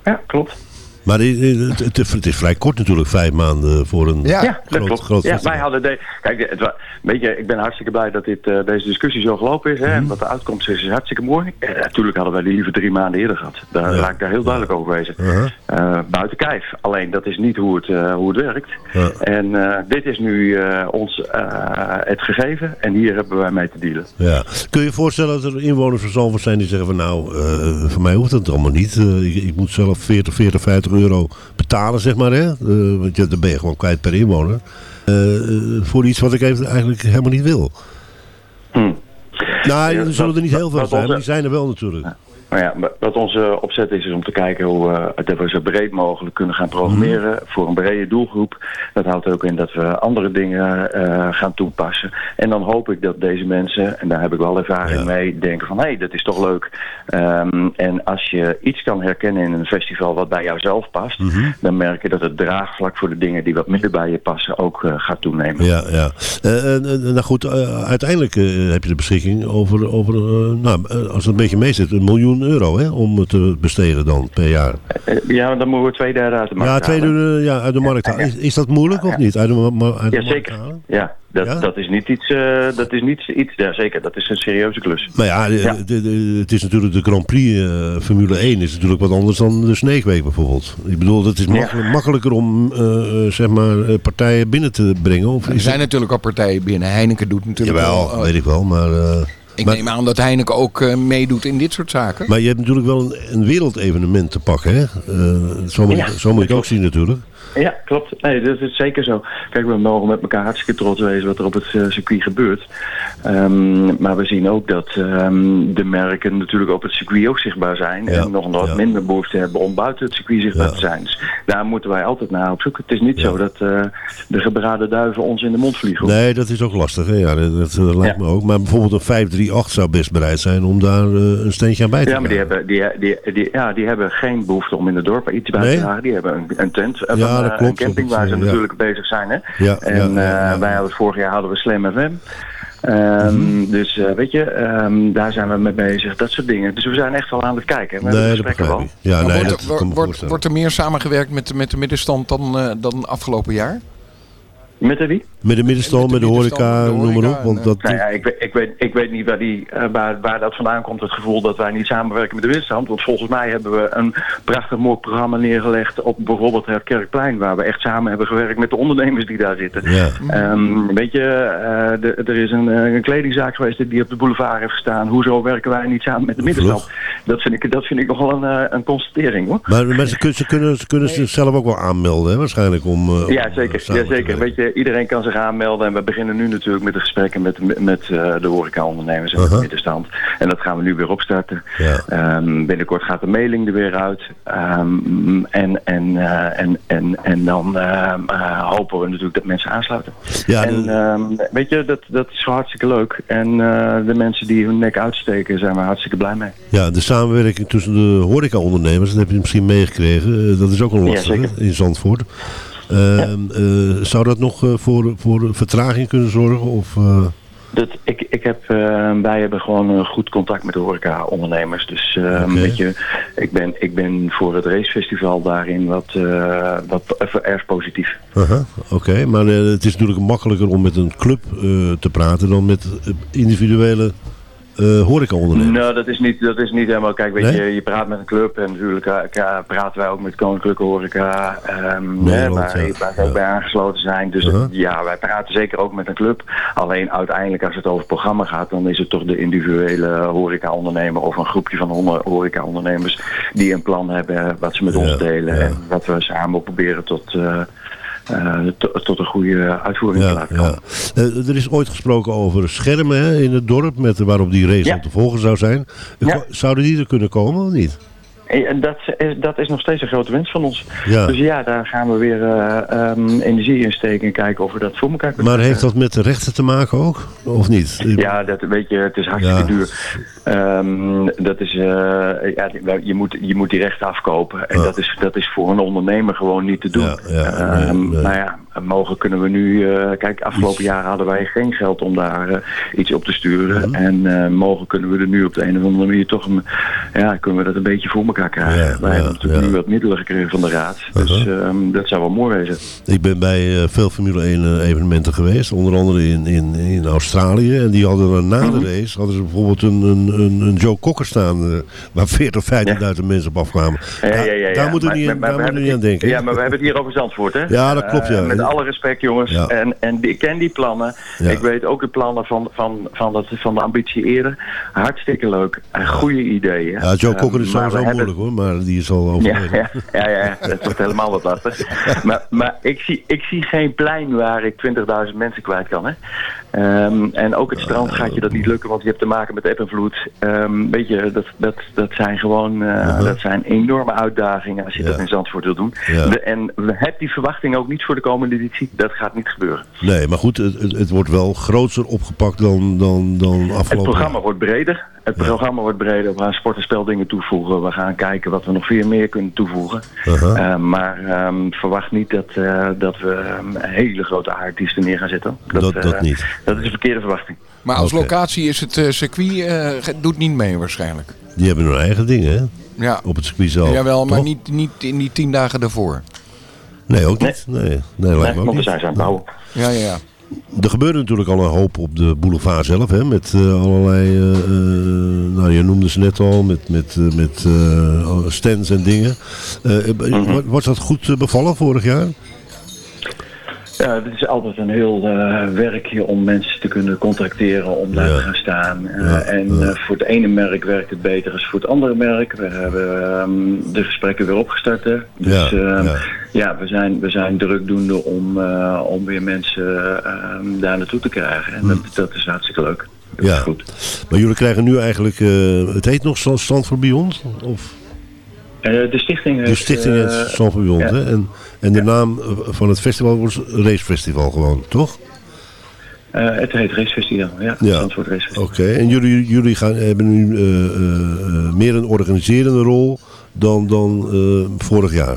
ja klopt. Maar het, het, is vrij kort natuurlijk, vijf maanden voor een Ja. Ja, dat groot, klopt. groot ja, wij hadden de, kijk, het, weet je, ik ben hartstikke blij dat dit, eh, deze discussie zo gelopen is. Hè, Mhm. En wat de uitkomst is, is hartstikke mooi. Natuurlijk hadden wij die liever drie maanden eerder gehad. Daar Ja. laat ik daar heel duidelijk over wezen. Uh-huh. Eh, buiten kijf. Alleen dat is niet hoe het, eh, hoe het werkt. Ja. En eh, dit is nu eh, ons eh, het gegeven. En hier hebben wij mee te dealen. Ja. Kun je je voorstellen dat er inwoners van Zalvoort zijn die zeggen van nou, eh, voor mij hoeft het allemaal niet. Ik, ik moet zelf 40, 40, 50 euro betalen, zeg maar. Hè? Eh, want ja, dan ben je gewoon kwijt per inwoner. Eh, voor iets wat ik even eigenlijk helemaal niet wil. Hm. Nou, Ja, er zullen er niet heel veel zijn, maar die zijn er wel natuurlijk. Maar ja, wat onze opzet is, is om te kijken hoe we dat we zo breed mogelijk kunnen gaan programmeren Mhm. voor een brede doelgroep. Dat houdt ook in dat we andere dingen eh, gaan toepassen. En dan hoop ik dat deze mensen, en daar heb ik wel ervaring Ja. mee, denken van hé, hey, dat is toch leuk. Ehm, en als je iets kan herkennen in een festival wat bij jou zelf past, Mhm. dan merk je dat het draagvlak voor de dingen die wat minder bij je passen ook eh, gaat toenemen. Ja, ja. Eh, en- nou goed, eh, uiteindelijk eh, heb je de beschikking over, over eh, nou, eh, als het een beetje mee zit, een miljoen euro hè, om te besteden dan per jaar. Eh, Ja, dan moeten we twee derde uit de markt Ja, twee halen. derde, ja, uit de markt halen. Is, is dat moeilijk of niet? Uit de, uit de Ja, markt zeker. Ja, dat, Ja? dat is niet iets, eh, dat is niet iets, ja zeker, dat is een serieuze klus. Maar ja, de- Ja. de- de- het is natuurlijk de Grand Prix eh, Formule 1 is natuurlijk wat anders dan de Sneekweek bijvoorbeeld. Ik bedoel, het is makkelijk- makkelijker om eh, eh, zeg maar, eh, partijen binnen te brengen. Of Er zijn het- natuurlijk al partijen binnen. Heineken doet natuurlijk Jawel, wel, eh, weet ik wel, maar... Ik maar- neem aan dat Heineken ook eh, meedoet in dit soort zaken. Maar je hebt natuurlijk wel een, een wereldevenement te pakken, hè? Eh, zo, moet, Ja, zo moet je het ook zien natuurlijk. Ja, klopt. Nee, dat is zeker zo. Kijk, we mogen met elkaar hartstikke trots wezen wat er op het eh, circuit gebeurt. Ehm, maar we zien ook dat ehm, de merken natuurlijk op het circuit ook zichtbaar zijn. Ja, En nog wat ja. minder behoefte hebben om buiten het circuit zichtbaar Ja. te zijn. Dus daar moeten wij altijd naar op zoek. Het is niet zo dat eh, de gebraden duiven ons in de mond vliegen. Nee, dat is ook lastig, hè? Ja, dat, dat, lijkt Ja. me ook. Maar bijvoorbeeld een 538 zou best bereid zijn om daar eh, een steentje aan bij te Ja, maar die hebben, die, die, die, ja, die hebben geen behoefte om in het dorp iets bij Nee? te dragen. Die hebben een, een tent, eh, Ja, dat eh, klopt. een camping waar ze ja. natuurlijk bezig zijn. Hè? Ja, en ja, ja, eh, ja. wij hadden vorig jaar hadden we Slam FM. Ehm, Mhm. Dus eh, weet je, ehm, daar zijn we mee bezig, dat soort dingen. Dus we zijn echt wel aan het kijken. We Nee, dat wel. ik. Ja, Maar nee, wordt, dat wordt, er meer samengewerkt met, met de middenstand dan, eh, dan afgelopen jaar? Met de wie? Met de middenstand, met de horeca, de noem maar op. Want dat, Nou ja, ik, weet- ik, weet, ik weet niet waar, die, eh, waar, waar dat vandaan komt, het gevoel dat wij niet samenwerken met de middenstand. Want volgens mij hebben we een prachtig mooi programma neergelegd op bijvoorbeeld het Kerkplein, waar we echt samen hebben gewerkt met de ondernemers die daar zitten. ja. Ehm, weet je, eh, de- er is een, eh, een kledingzaak geweest die op de boulevard heeft gestaan. Hoezo werken wij niet samen met de middenstand? Dat vind ik, dat vind ik nogal een, een constatering hoor. Maar mensen kunnen, ze kunnen, ze kunnen zichzelf ook wel aanmelden, hè, waarschijnlijk. Om, Ja, om, zeker. samen Ja, zeker. Weet je, iedereen kan zich aanmelden. En we beginnen nu natuurlijk met de gesprekken met, met eh, de horecaondernemers en met Uh-huh. de middenstand. En dat gaan we nu weer opstarten. Ja. Ehm, binnenkort gaat de mailing er weer uit. Ehm, en, en, eh, en, en, en dan ehm, eh, hopen we natuurlijk dat mensen aansluiten. Ja, en de- weet je, dat, dat is hartstikke leuk. En de mensen die hun nek uitsteken, zijn we hartstikke blij mee. Ja, de samenwerking tussen de horecaondernemers, dat heb je misschien meegekregen. dat is ook Ja, lastige zeker. in Zandvoort. Ehm, eh, zou dat nog eh, voor, voor vertraging kunnen zorgen? Of, eh, Dat, ik, ik heb, eh, wij hebben gewoon een goed contact met de horeca-ondernemers. Dus eh, Oké. weet je, ik ben, ik ben voor het racefestival daarin wat, eh, wat erg positief. Oké, maar het is natuurlijk makkelijker om met een club te praten dan met individuele eh horecaondernemers. Nou, dat is niet, dat is niet helemaal. Kijk, weet Nee? je, je praat met een club en natuurlijk eh, ka- praten wij ook met Koninklijke Horeca, Nederland, hè, waar, ja. wij ook bij aangesloten zijn. Dus Uh-huh. ja, wij praten zeker ook met een club. Alleen uiteindelijk, als het over het programma gaat, dan is het toch de individuele horeca-ondernemer of een groepje van horeca-ondernemers die een plan hebben wat ze met Ja, ons delen ja. en wat we samen proberen tot, eh, eh, to- tot een goede uitvoering te laten komen. ja. Eh, er is ooit gesproken over schermen hè, in het dorp, met, waarop die dan te volgen zou zijn. Zouden die er kunnen komen of niet? En dat is, dat is nog steeds een grote wens van ons. Ja. Dus ja, daar gaan we weer eh, ehm, energie in steken en kijken of we dat voor elkaar kunnen Maar heeft dat met de rechten te maken ook? Of niet? Ja, dat weet je, het is hartstikke Ja. duur. Ehm, dat is, eh, ja, je, moet, je moet die rechten afkopen. En Ja. dat, is, dat is voor een ondernemer gewoon niet te doen. Ja, ja, Ehm, nee, nee. Nou mogen kunnen we nu... eh, kijk, afgelopen jaar hadden wij geen geld om daar eh, iets op te sturen. Mhm. En eh, mogen kunnen we er nu op de een of andere manier toch... Een, ja, kunnen we dat een beetje voor elkaar krijgen. Ja, wij ja, hebben natuurlijk ja. nu wat middelen gekregen van de raad. Dus Uh-huh. ehm, dat zou wel mooi wezen. Ik ben bij veel Formule 1 eh, evenementen geweest, onder andere in, in, in Australië. En die hadden dan na Mhm. de race hadden ze bijvoorbeeld een, een, een, een Joe Cocker staan, waar 40, 50.000 mensen op afkwamen. Ja, Daar- ja, ja, ja. Daar moeten we Maar- niet, maar- daar maar moeten we we niet aan hebben denken. Ja, maar we hebben het hier over Zandvoort, hè? Ja, dat klopt, ja. Alle respect, jongens. Ja. En, en ik ken die plannen. Ja. Ik weet ook de plannen van, van, van, dat, van de ambitie eerder. Hartstikke leuk. En goede ideeën. Ja, Joe Cocker is maar we sowieso hebben- moeilijk hoor, maar die is al overleden. ja, ja, ja, dat wordt helemaal wat lastig. Maar, maar ik, zie, ik zie geen plein waar ik 20.000 mensen kwijt kan. Hè? Ehm, en ook het strand gaat je dat niet lukken, want je hebt te maken met eb en vloed. Ehm, weet je, dat, dat, dat zijn gewoon eh, dat zijn enorme uitdagingen als je dat in Zandvoort wil doen. De- en heb die verwachting ook niet voor de komende editie. Dat gaat niet gebeuren. Nee, maar goed, het, het, het wordt wel groter opgepakt dan, dan, dan afgelopen Het programma jaar. wordt breder. Het programma wordt breder. We gaan sport- en speldingen toevoegen. We gaan kijken wat we nog veel meer kunnen toevoegen. Eh, maar ehm, verwacht niet dat, eh, dat we ehm, hele grote artiesten neer gaan zetten. Dat- eh, dat niet. Dat is een verkeerde verwachting. Maar als locatie is het eh, circuit, eh, doet niet mee waarschijnlijk. Die hebben hun eigen dingen, hè? Ja, Op het circuit zelf. jawel, maar toch? niet, niet in die tien dagen daarvoor. Nee, ook niet. Nee, nee, lijkt Nee, me ook want we niet. zijn ze aan het bouwen. Ja, ja, ja. Er gebeurde natuurlijk al een hoop op de boulevard zelf, hè? Met eh, allerlei, eh, eh, nou je noemde ze net al, met, met, met eh, stands en dingen. Mhm. wa- Was dat goed bevallen vorig jaar? Ja, het is altijd een heel eh, werkje om mensen te kunnen contracteren om daar Ja. te gaan staan. Eh, Ja, en ja. eh, voor het ene merk werkt het beter dan voor het andere merk. We hebben ehm, de gesprekken weer opgestart. Dus Ja, ehm, ja. we, zijn, we zijn drukdoende om, om weer mensen ehm, daar naartoe te krijgen. En dat, dat is hartstikke leuk. Dat Hm. Ja. goed. Maar jullie krijgen nu eigenlijk, het heet nog Stand Stand voor Beyond? Of de stichting heeft... de stichting Stand voor Beyond, hè? En, en de naam eh, van het festival was Racefestival gewoon, toch? eh, het heet Racefestival, ja. Ja. Zandvoort Racefestival. Oké, en jullie, jullie gaan, hebben nu eh, eh, eh, meer een organiserende rol dan, dan eh, vorig jaar.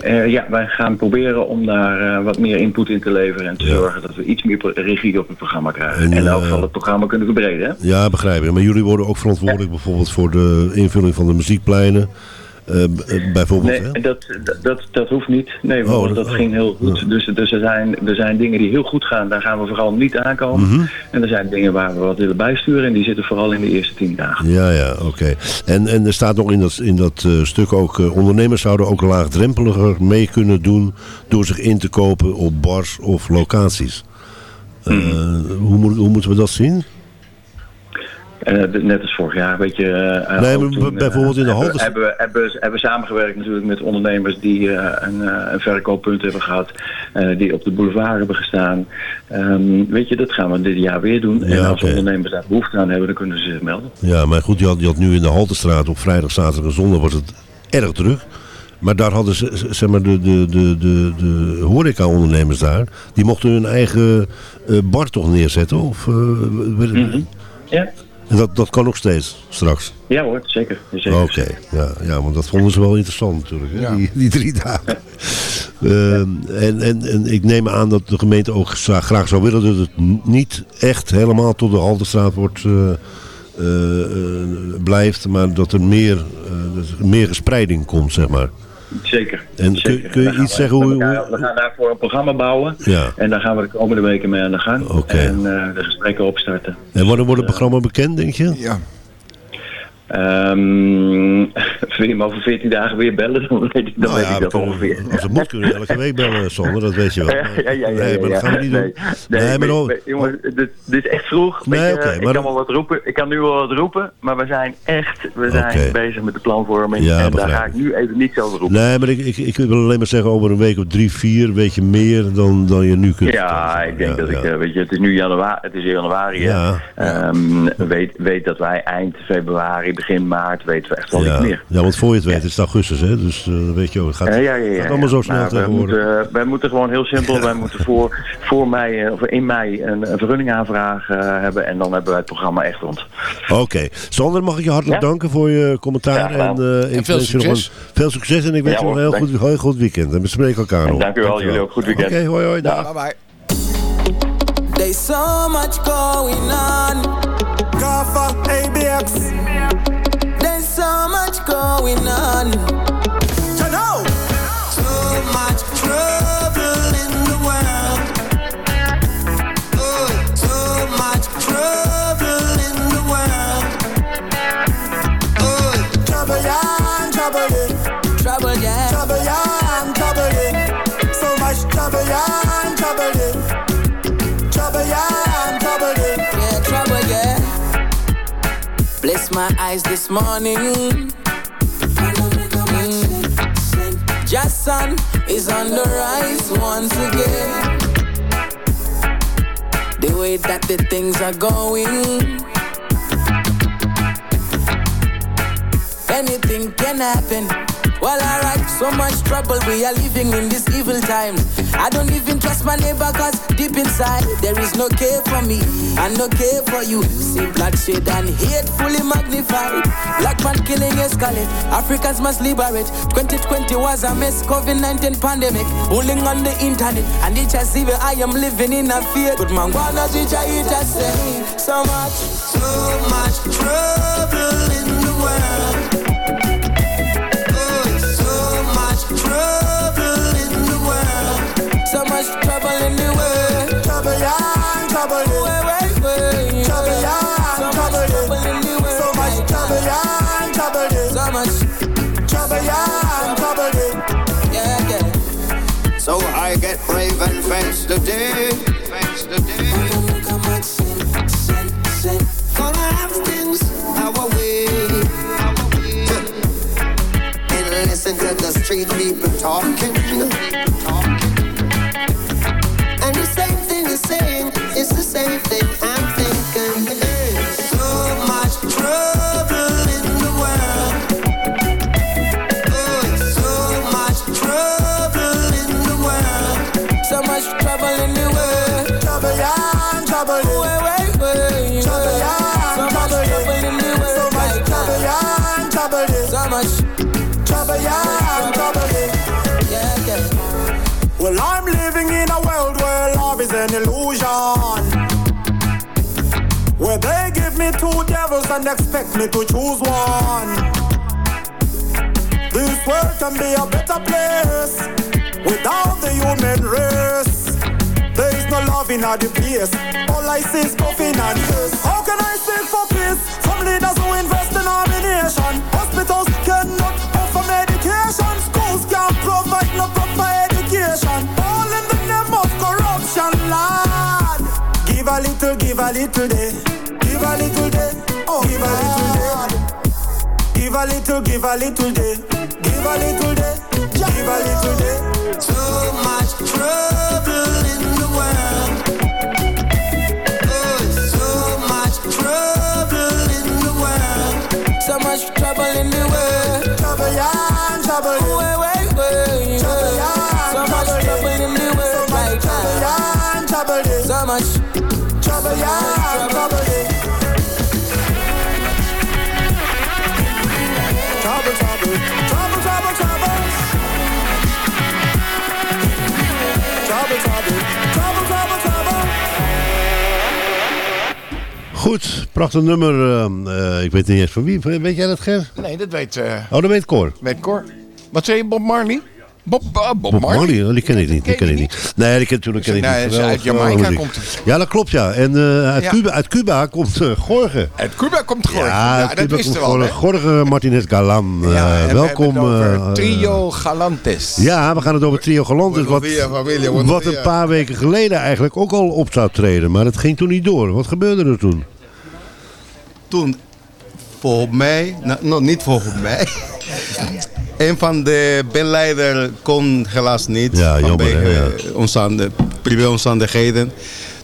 Eh, ja, wij gaan proberen om daar eh, wat meer input in te leveren en te Ja. zorgen dat we iets meer regie op het programma krijgen. En, En, in elk eh, geval het programma kunnen verbreden. Hè? Ja, begrijp ik. Maar jullie worden ook verantwoordelijk bijvoorbeeld voor de invulling van de muziekpleinen. Eh, eh, bijvoorbeeld? Nee, dat, dat, dat, dat hoeft niet. Nee, Oh, want dat- dat, oh. ging heel goed. Ja. Dus, dus er, zijn, er zijn dingen die heel goed gaan, daar gaan we vooral niet aankomen. Mhm. En er zijn dingen waar we wat willen bijsturen en die zitten vooral in de eerste tien dagen. Ja, ja, oké. En, en er staat nog in dat, in dat eh, stuk ook... ondernemers zouden ook laagdrempeliger mee kunnen doen... door zich in te kopen op bars of locaties. Eh, hoe, hoe moeten we dat zien? Eh, net als vorig jaar, weet je. eh, Nee, maar toen, b- bijvoorbeeld in de hebben, Halters- hebben, we- hebben, hebben we samengewerkt natuurlijk met ondernemers die eh, een, eh, een verkooppunt hebben gehad. eh, die op de boulevard hebben gestaan. Ehm, weet je, dat gaan we dit jaar weer doen. Ja, en als ondernemers daar behoefte aan hebben, dan kunnen ze zich melden. Ja, maar goed, je had, je had nu in de Haltestraat op vrijdag, zaterdag en zondag was het erg druk. Maar daar hadden ze, zeg maar, de, de, de, de, de horeca-ondernemers daar, die mochten hun eigen eh, bar toch neerzetten? Of, eh, w- w- Ja, En dat, dat kan nog steeds, straks? ja hoor, zeker. zeker. Oké, ja, ja, want dat vonden ze wel interessant natuurlijk, hè? Ja. Die, die drie dagen. Ehm, en, en, en ik neem aan dat de gemeente ook gra- graag zou willen dat het niet echt helemaal tot de Haltestraat wordt, eh, eh, eh, blijft, maar dat er meer, dat meer gespreiding komt, zeg maar. Zeker. En zeker. kun- kun je iets we zeggen hoe- elkaar- We gaan daarvoor een programma bouwen. Ja. En daar gaan we de komende weken mee aan de gang. Oké. En eh, de gesprekken opstarten. En wanneer wordt het programma bekend, denk je? ja. Ehm wil je me over 14 dagen weer bellen? Dan weet ik, dan Nou weet ja, ik we dat ongeveer. als het moet kunnen we elke week bellen, Sander, dat weet je wel. Ja, ja, nee, maar dat gaan we niet nee, doen. Nee, Nee, maar weet- dan- weet- jongen, dit, dit is echt vroeg. Nee, ik maar kan wel wat roepen. Ik kan nu wel wat roepen, maar we zijn echt, we zijn bezig met de planvorming. En daar ga ik. ik nu even niets over roepen. Nee, maar ik, ik, ik wil alleen maar zeggen, over een week of drie, vier, weet je meer dan, dan je nu kunt Ja, vertellen. ik denk dat ik, eh, weet je, het is nu januari, het is januari. Ehm, weet, weet dat wij eind februari, begin maart, weten we echt wel ja. iets meer. ja, want voor je het weet is het augustus, hè? Dus eh, weet je ook, het gaat, Ja, ja, ja, ja, gaat allemaal zo snel Maar wij tegenwoordig. moeten, wij moeten gewoon heel simpel, wij moeten voor, voor mei, eh, of in mei een, een vergunningaanvraag eh, hebben en dan hebben wij het programma echt rond. Oké, Sander, mag ik je hartelijk Ja? danken voor je commentaar. Ja, en, eh, ik veel wens je nog succes. een- veel succes en ik wens Ja, je nog een heel goed, heel goed weekend. En we spreken elkaar nog. dank u wel, Dankjewel. jullie ook. Goed weekend. Oké, hoi hoi, dag. Bye bye. There's so much going on. Gafa, ABX. Much going on. Bless my eyes this morning. Mm. Just sun is on the rise once again. The way that the things are going. Anything can happen Well, alright, so much trouble we are living in this evil time. I don't even trust my neighbor cause deep inside there is no care for me and no care for you. See bloodshed and hate fully magnified. Black man killing escalate. Africans must liberate. 2020 was a mess. COVID-19 pandemic. Bullying on the internet. And it has even I am living in a fear. Good man, wanna teach I eat a say so much. Too much trouble in the world. Yeah, trouble. Yeah, yeah. So I get brave and face the day, Trouble, yeah. Yeah. Well, I'm living in a world where love is an illusion. Where they give me two devils and expect me to choose one. This world can be a better place without the human race. There is no love in the place. All I see is coffin and piss. How can I speak for peace from leaders who invest in our nation? Hospitals a little, give a little day. Give a little day. Oh, give a little day. Give a little, give a little day. Give a little day. Give a little day. Too much trouble in the world. Oh, so much trouble in the world. So much trouble in the world. Trouble, yeah, trouble. Wait, wait, wait. Trouble, yeah, So much trouble. trouble in the world right Trouble, yeah, trouble. So much. Goed, prachtig nummer. eh, eh, ik weet niet eens van wie. Weet jij dat, Ger? Nee, dat weet, eh Oh, dat weet Cor. weet Cor. Wat zei je, Bob Marley? Bob, ah, Bob, Bob Marley? Marley, die ken ik niet. Die Ken ik niet. Nee, die ken, natuurlijk ken ik Nee, niet. is uit Jamaica komt het. Ja, dat klopt ja. En eh, uit, Ja. Cuba, uit Cuba komt uh, Gorge. Uit Cuba komt Gorge. Ja, Ja, dat al, Gorge. Martinez Galan. eh, Ja, we welkom. hebben het over eh, Trio Galantes. Ja, we gaan het over Trio Galantes. Wat, wat een paar weken geleden eigenlijk ook al op zou treden. Maar het ging toen niet door. Wat gebeurde er toen? toen, volgens mij, nou, nog niet volgens mij. Een van de bandleider kon helaas niet. Ja, jammer, vanwege, eh, privéomstandigheden.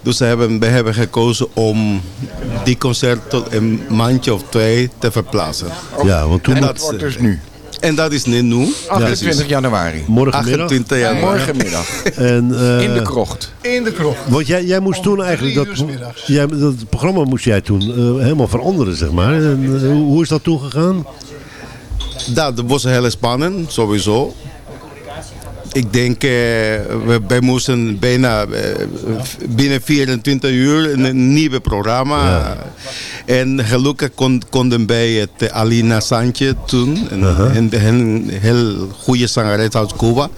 Dus we hebben, we hebben gekozen om die concert tot een maandje of twee te verplaatsen. Ja, want toen En dat wordt dus nu. En dat is niet nu. 28 januari. morgenmiddag. 28 januari. Morgenmiddag. En, eh, In de krocht. In de kroeg. Want jij, jij moest toen eigenlijk dat, jij, dat programma moest jij toen eh, helemaal veranderen, zeg maar. En, eh, hoe, hoe is dat toegegaan? Dat was heel spannend, sowieso. Ik denk, eh, we, wij moesten bijna eh, binnen 24 uur een, nieuwe programma. En gelukkig kon, konden wij het eh, Alina Sanchez toen. Een, een, een heel goede zangeres uit Cuba.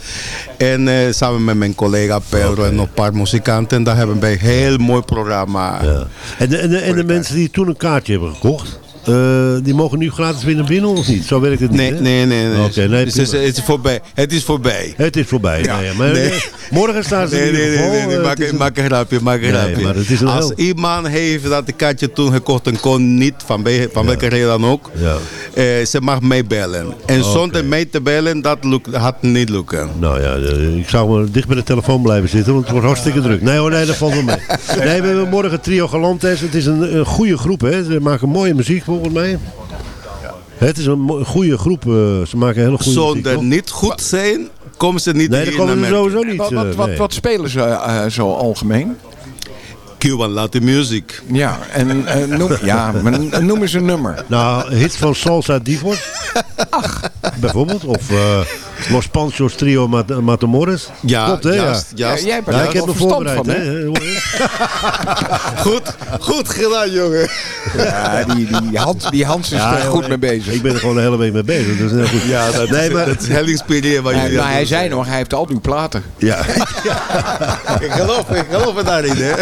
En eh, samen met mijn collega Pedro en een paar muzikanten. Daar hebben wij een heel mooi programma. Ja. En de, en de, en de mensen die toen een kaartje hebben gekocht, eh, die mogen nu gratis weer naar binnen of niet? Zo werkt het niet, Nee, hè? nee, nee. nee. Oké, nee, het, is, prima. het is voorbij. Het is voorbij. Het is voorbij. Ja. maar, Nee. eh, morgen staan ze Nee, in nee, nee, nee, nee, eh, maak, een- maak een grapje, maak een grapje. maar het is een Als heel- iemand heeft dat de kaartje toen gekocht en kon niet, van, bij- van welke reden dan ook, Ja. ze mag meebellen. En Oké. zonder mee te bellen, dat had niet lukken. Nou ja, ik zou maar dicht bij de telefoon blijven zitten, want het wordt hartstikke druk. Nee hoor, nee, dat valt wel mee. Nee, we hebben morgen Trio Galantes. Het is een, een goede groep, hè. Ze maken mooie muziek volgens mij. Het is een goede groep. eh, ze maken hele goede muziek. Zonder toch? niet goed zijn, komen ze niet Nee, dat hier komen ze Amerika. sowieso niet. Wat, wat, eh, wat, nee. wat spelen ze eh, zo algemeen? Cuban Latin music. Ja, en eh, noem, ja, maar noem eens een nummer. Nou, hits van Salsa Divos. Bijvoorbeeld. Of eh, Los Panchos Trio Mat Matamores. Ja, Klopt, hè? juist, ja. juist. Ja, jij hebt Ja, ik heb me verstand voorbereid. van, hè? Goed, goed gedaan, jongen. Ja, die, die, Hans, die Hans is Ja, er goed ik- mee bezig. Ik ben er gewoon de hele week mee bezig. Dat is heel goed. Ja, dat, Nee, maar- dat is heel inspirerend maar hij zei zijn. nog, hij heeft al uw platen. Ja. Ik geloof, ik geloof er daarin, hè.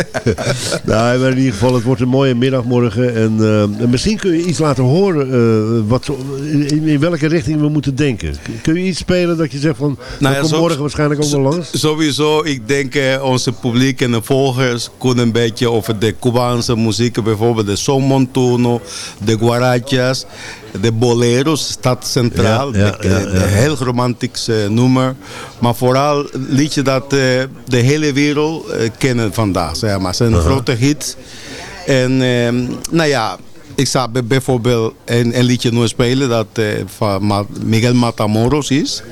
nou, maar in ieder geval, het wordt een mooie middag morgen. En eh, misschien kun je iets laten horen eh, wat, in, in welke richting we moeten denken. Kun je iets spelen dat je zegt van, Nou ja, morgen waarschijnlijk ook nog langs? Sowieso, ik denk eh, onze publiek en de volgers kunnen een beetje over de Cubaanse muziek, bijvoorbeeld de son montuno, de guarachas, de boleros, staat centraal. Ja, de, de- heel romantisch eh, nummer. Maar vooral liedje dat eh, de hele wereld eh, kennen vandaag. Zeg maar. Het zijn een grote hit. En ehm, nou ja, ik zou bij- bijvoorbeeld een, een liedje nu spelen dat eh, van Ma- Miguel Matamoros is.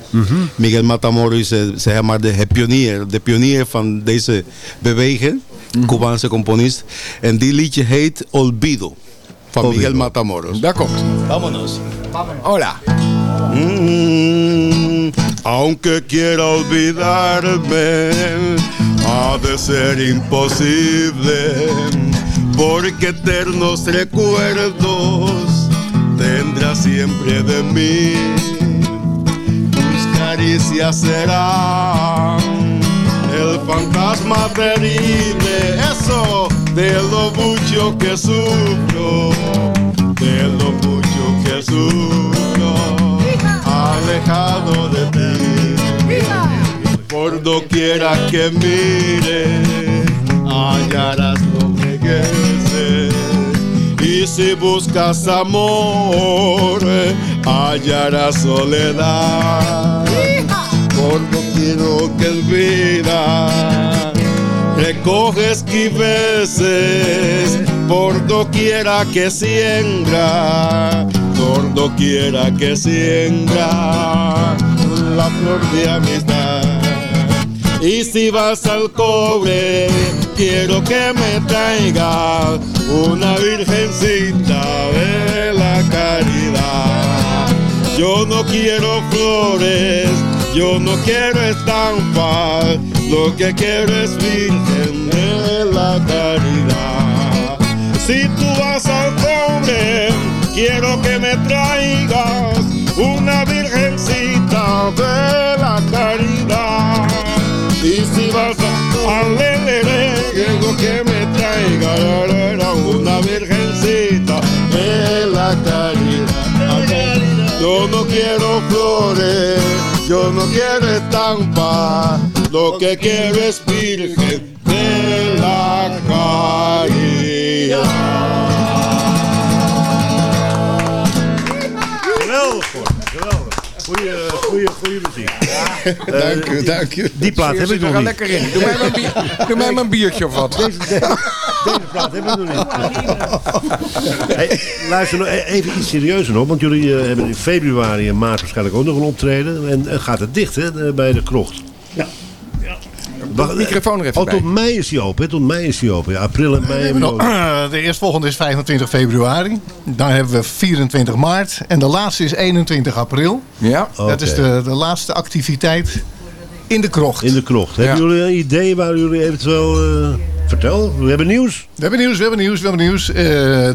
Miguel Matamoros is zeg maar de de pionier, de pionier van deze beweging, Cubaanse componist. En die liedje heet Olvido van Olvido. Miguel Matamoros. Daar komt. Vámonos. Hola. Mm, aunque quiera olvidarme, ha de ser imposible, porque eternos recuerdos tendrá siempre de mí. Tus caricias serán el fantasma terrible, eso de lo mucho que sufro, de lo mucho que sufro, alejado de ti. Por doquiera que mire, hallarás lo que Y si buscas amor, hallarás soledad. Por no quiero que olvida recoges y veces por doquiera que siembra, por doquiera que siembra la flor de amistad. Y si vas al cobre, quiero que me traiga una virgencita de la caridad. Yo no quiero flores, yo no quiero estampas, lo que quiero es virgen de la caridad. Si tú vas al cobre, quiero que me traigas una virgencita de la caridad. Y si vas quiero flores, yo no quiero estampa, lo que quiero es virgen de la caridad. Goeie, goeie, goeie muziek. Dank u, dank u. Die plaat heb ik er nog niet. lekker in. Doe mij maar een, bier- doe mij maar een biertje of wat. Deze, deze, deze plaat heb ik nog niet. Hey, luister nog e- even iets serieuzer nog. Want jullie eh, hebben in februari en maart waarschijnlijk ook nog een optreden. En eh, gaat het dicht hè, bij de krocht. Ja. De microfoon er even Oh, tot bij. mei is die open. Hè? Tot mei is die open. Ja, april en mei. hebben we Nou, open. de eerstvolgende is 25 februari. Dan hebben we 24 maart. En de laatste is 21 april. Ja. Dat is de, de laatste activiteit in de krocht. In de krocht. Hebben jullie een idee waar jullie eventueel... eh, vertel, we hebben nieuws. We hebben nieuws, we hebben nieuws, we hebben nieuws. Eh,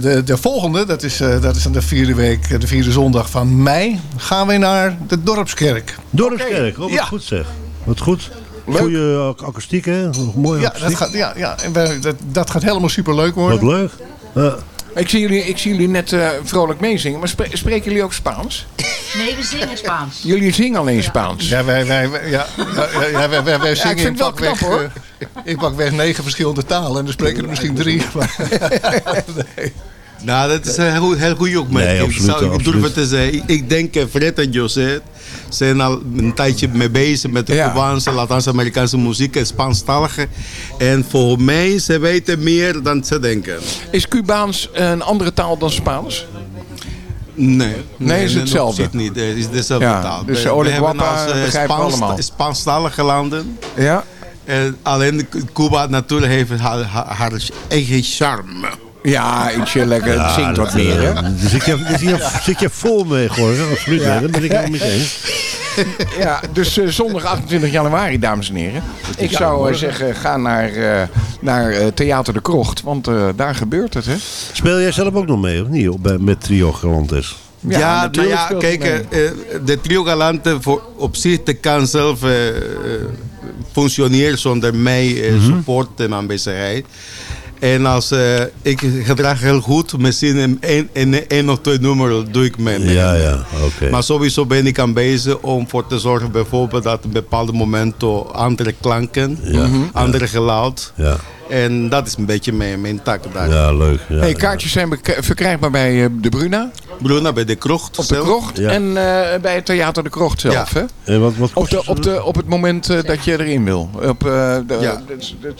de, de volgende, dat is, eh, dat is aan de vierde week, eh, de vierde zondag van mei, gaan we naar de Dorpskerk. Dorpskerk. Oh, wat Ja. goed zeg. Wat goed. Goede ak- akoestiek hè. Mooie Ja, dat gaat, ja, ja en we, dat, dat gaat helemaal superleuk worden. Wat leuk. Ja. Ik zie jullie, ik zie jullie net eh, vrolijk meezingen. Maar spre- spreken jullie ook Spaans? Nee, we zingen Spaans. Jullie zingen alleen Spaans. Ja, wij, wij, wij- ja, ja, ja, ja, wij, wij, wij zingen ik vind in het wel pakweg, knap, hoor. eh, in pakweg negen verschillende talen. En er spreken er misschien drie. Maar, nee. Nou, dat is een heel, heel goede opmerking. Nee, absoluut, ik, zou, ik durf absoluut. het te zeggen. Ik, ik denk eh, Fred en José zijn al een tijdje mee bezig met de Ja. Cubaanse, Latijns-Amerikaanse muziek en Spaanstalige. En voor mij, ze weten meer dan ze denken. Is Cubaans een andere taal dan Spaans? Nee, Nee, is dat hetzelfde. zit niet. Het is dezelfde Ja, taal. dus We- hebben als, we Spaans- allemaal. Spaanstalige landen. Ja. En alleen Cuba natuurlijk heeft haar, haar, haar eigen charme. Ja, ietsje lekker. Het zingt wat meer, hè? Daar zit je, zit je, zit je vol mee, Gorgen. Absoluut, Ja. dat ben ik helemaal je eens. Ja, dus eh, zondag 28 januari, dames en heren. Ik zou eh, zeggen, ga naar, eh, naar eh, Theater de Krocht. Want eh, daar gebeurt het, hè? Speel jij zelf ook nog mee, of niet? Op- Met Trio Galantes? Ja, nou ja, kijk, eh, de trio Galante voor, op zich kan zelf eh, eh, functioneren zonder mij eh, support en aanwezigheid. En als eh, ik gedraag heel goed, misschien in één, of twee nummers doe ik mee. Ja, ja, oké. Maar sowieso ben ik aanwezig om voor te zorgen bijvoorbeeld dat op bepaalde momenten andere klanken, andere geluid. Ja. En dat is een beetje mijn, mijn taak daar. Ja, leuk. Ja, hey, kaartjes zijn verkrijgbaar bij eh, de Bruna. Bruna bij de krocht Op de zelf. krocht Ja. en eh, bij het Theater de Krocht zelf, Ja. hè? En wat, wat Op, kost de, het? op, de, op het moment eh, dat je erin wil. Op, eh, de, Ja. de, de,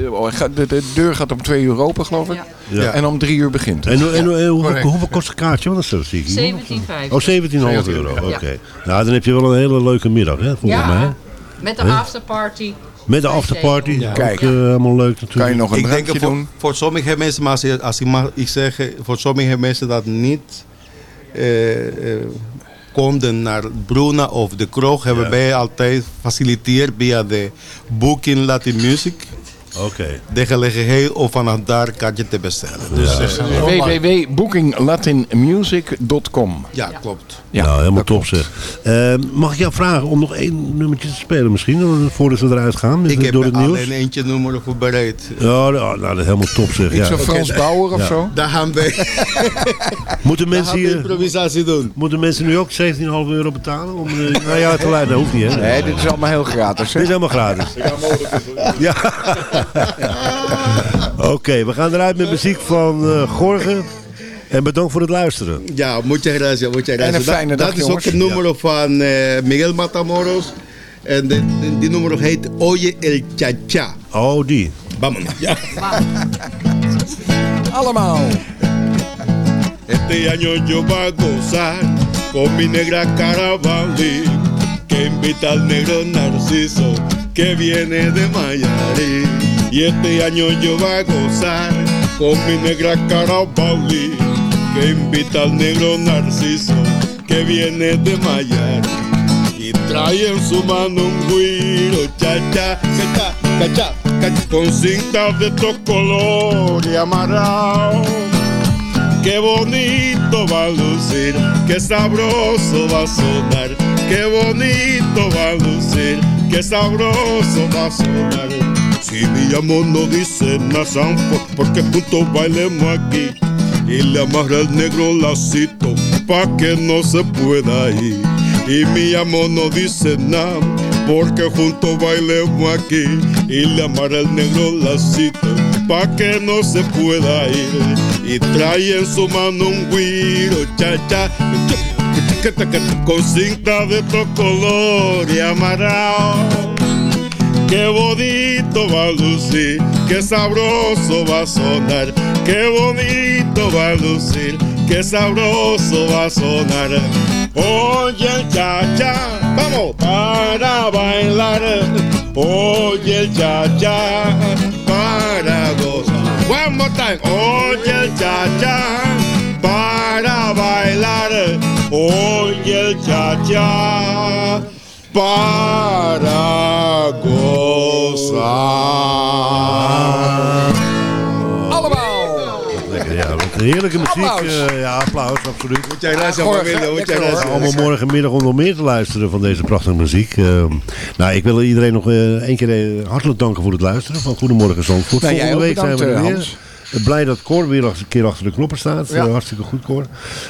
de- oh, ga- de, de deur gaat om twee uur open, geloof ik. Ja. En om drie uur begint het. En, en, en hoeveel, kost een kaartje? Want dat is zie ik niet. 17,50. Oh, 17,5 euro. Oké. Nou, dan heb je wel een hele leuke middag, hè, volgens Ja, mij. met de afterparty. Met de afterparty. Theo. Ook Kijk. eh, helemaal leuk natuurlijk. Kan je nog een ik drankje denk voor, doen? voor sommige mensen, maar als, als ik mag ik zeggen, voor sommige mensen dat niet eh, eh, konden naar Bruna of de kroeg, hebben wij altijd faciliteerd via de Booking Latin Music Oké. de gelegenheid om vanaf daar kaartje te bestellen. Dus eh, www.bookinglatinmusic.com ja, klopt. Ja, nou, helemaal top zeg. Eh, mag ik jou vragen om nog één nummertje te spelen misschien? Voordat we eruit gaan Ik heb door het nieuws? alleen eentje nummer voorbereid. Ja, nou, nou, dat is helemaal top zeg. Ja. zo Frans Bauer of Ja. zo? Daar gaan we, Moeten, mensen hier, improvisatie doen. moeten mensen nu ook 17,5 euro betalen om eh, naar jou te leiden? Dat hoeft niet hè? Nee, dit is allemaal heel gratis. Dit Hè? is helemaal gratis. Ja. Oké, we gaan eruit met muziek van eh Gorgen. En bedankt voor het luisteren. Ja, muchas gracias, muchas gracias. een fijne dat, dag, dat is jongens. ook het nummer van eh, Miguel Matamoros. En de- de- die nummer heet Oye el Cha-Cha. Oh, die. Vámonos. Ja. Allemaal. Este año yo voy a gozar con mi negra caravali que invita al negro Narciso que viene de Mayari. Y este año yo voy a gozar con mi negra caravali que invita al negro Narciso que viene de Mayari. Y trae en su mano un guiro, cha, cha cha, cha cha, con cintas de estos colores amarrados. Qué bonito va a lucir, qué sabroso va a sonar, qué bonito va a lucir, qué sabroso va a sonar. Si mi amor no dice nada, porque juntos bailemos aquí y le amarra el negro lacito pa' que no se pueda ir. Y mi amor no dice nada, porque juntos bailemos aquí y le amarra el negro lacito pa' que no se pueda ir. Y trae en su mano un guiro, cha cha, con cinta de estos colores amarrado. Qué bonito va a lucir, qué sabroso va a sonar, qué bonito va a lucir, qué sabroso va a sonar. Oye el cha-cha, vamos para bailar. Oye el cha-cha para gozar. One more. Oye el cha-cha para bailar. Oye el cha-cha para gozar. Allemaal. Lekker, ja. Heerlijke muziek. Applaus. eh, ja, applaus, absoluut. Gracias, Jorge, familia, muchas lekker hoor. gracias. Allemaal morgenmiddag om nog meer te luisteren van deze prachtige muziek. Eh, nou, ik wil iedereen nog eh, één keer hartelijk danken voor het luisteren van Goedemorgen Zandvoort. Nou, jij Volgende week zijn we er weer. Hans. Blij dat Cor weer een keer achter de knoppen staat. Ja. Eh, hartstikke goed, Cor.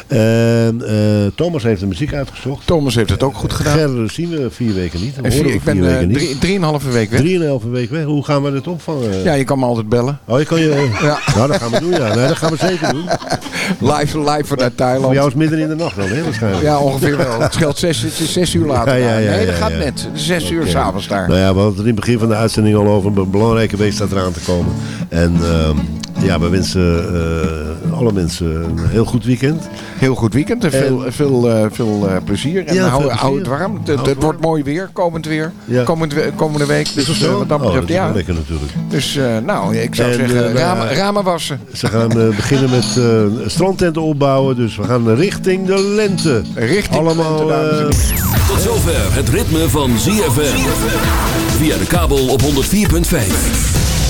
En, eh, Thomas heeft de muziek uitgezocht. Thomas heeft het ook goed gedaan. Ger zien we vier weken niet. Horen vier, we ik ben vier eh, weken niet. drie, drieënhalve week weg. Drieënhalve week weg. Hoe gaan we dit opvangen? Ja, je kan me altijd bellen. Oh, je kan je... Ja. Nou, dat gaan we doen, ja. Nee, dat gaan we zeker doen. Live, live vanuit Voor Thailand. jou is midden in de nacht dan, hè, waarschijnlijk. Ja, ongeveer wel. Het scheelt zes, het is zes uur later. Ja, ja, nee, dat gaat net. Zes uur Oké. s'avonds daar. Nou ja, we hadden het in het begin van de uitzending al over. Een belangrijke week staat eraan te komen. En ehm, ja, we wensen eh, alle mensen een heel goed weekend. heel goed weekend en veel, veel, eh, veel eh, plezier. En Ja, hou, veel hou het warm. Het, wordt mooi weer, komend weer. Ja. Komend, komende week. Dus zo? wat dat Oh, dat ja. lekker natuurlijk. Dus eh, nou, ik zou En, zeggen, ramen, ramen wassen. Ze gaan eh, beginnen met eh strandtenten opbouwen. Dus we gaan richting de lente. Richting Allemaal, de lente, en. Tot zover het ritme van ZFM. Via de kabel op 104.5.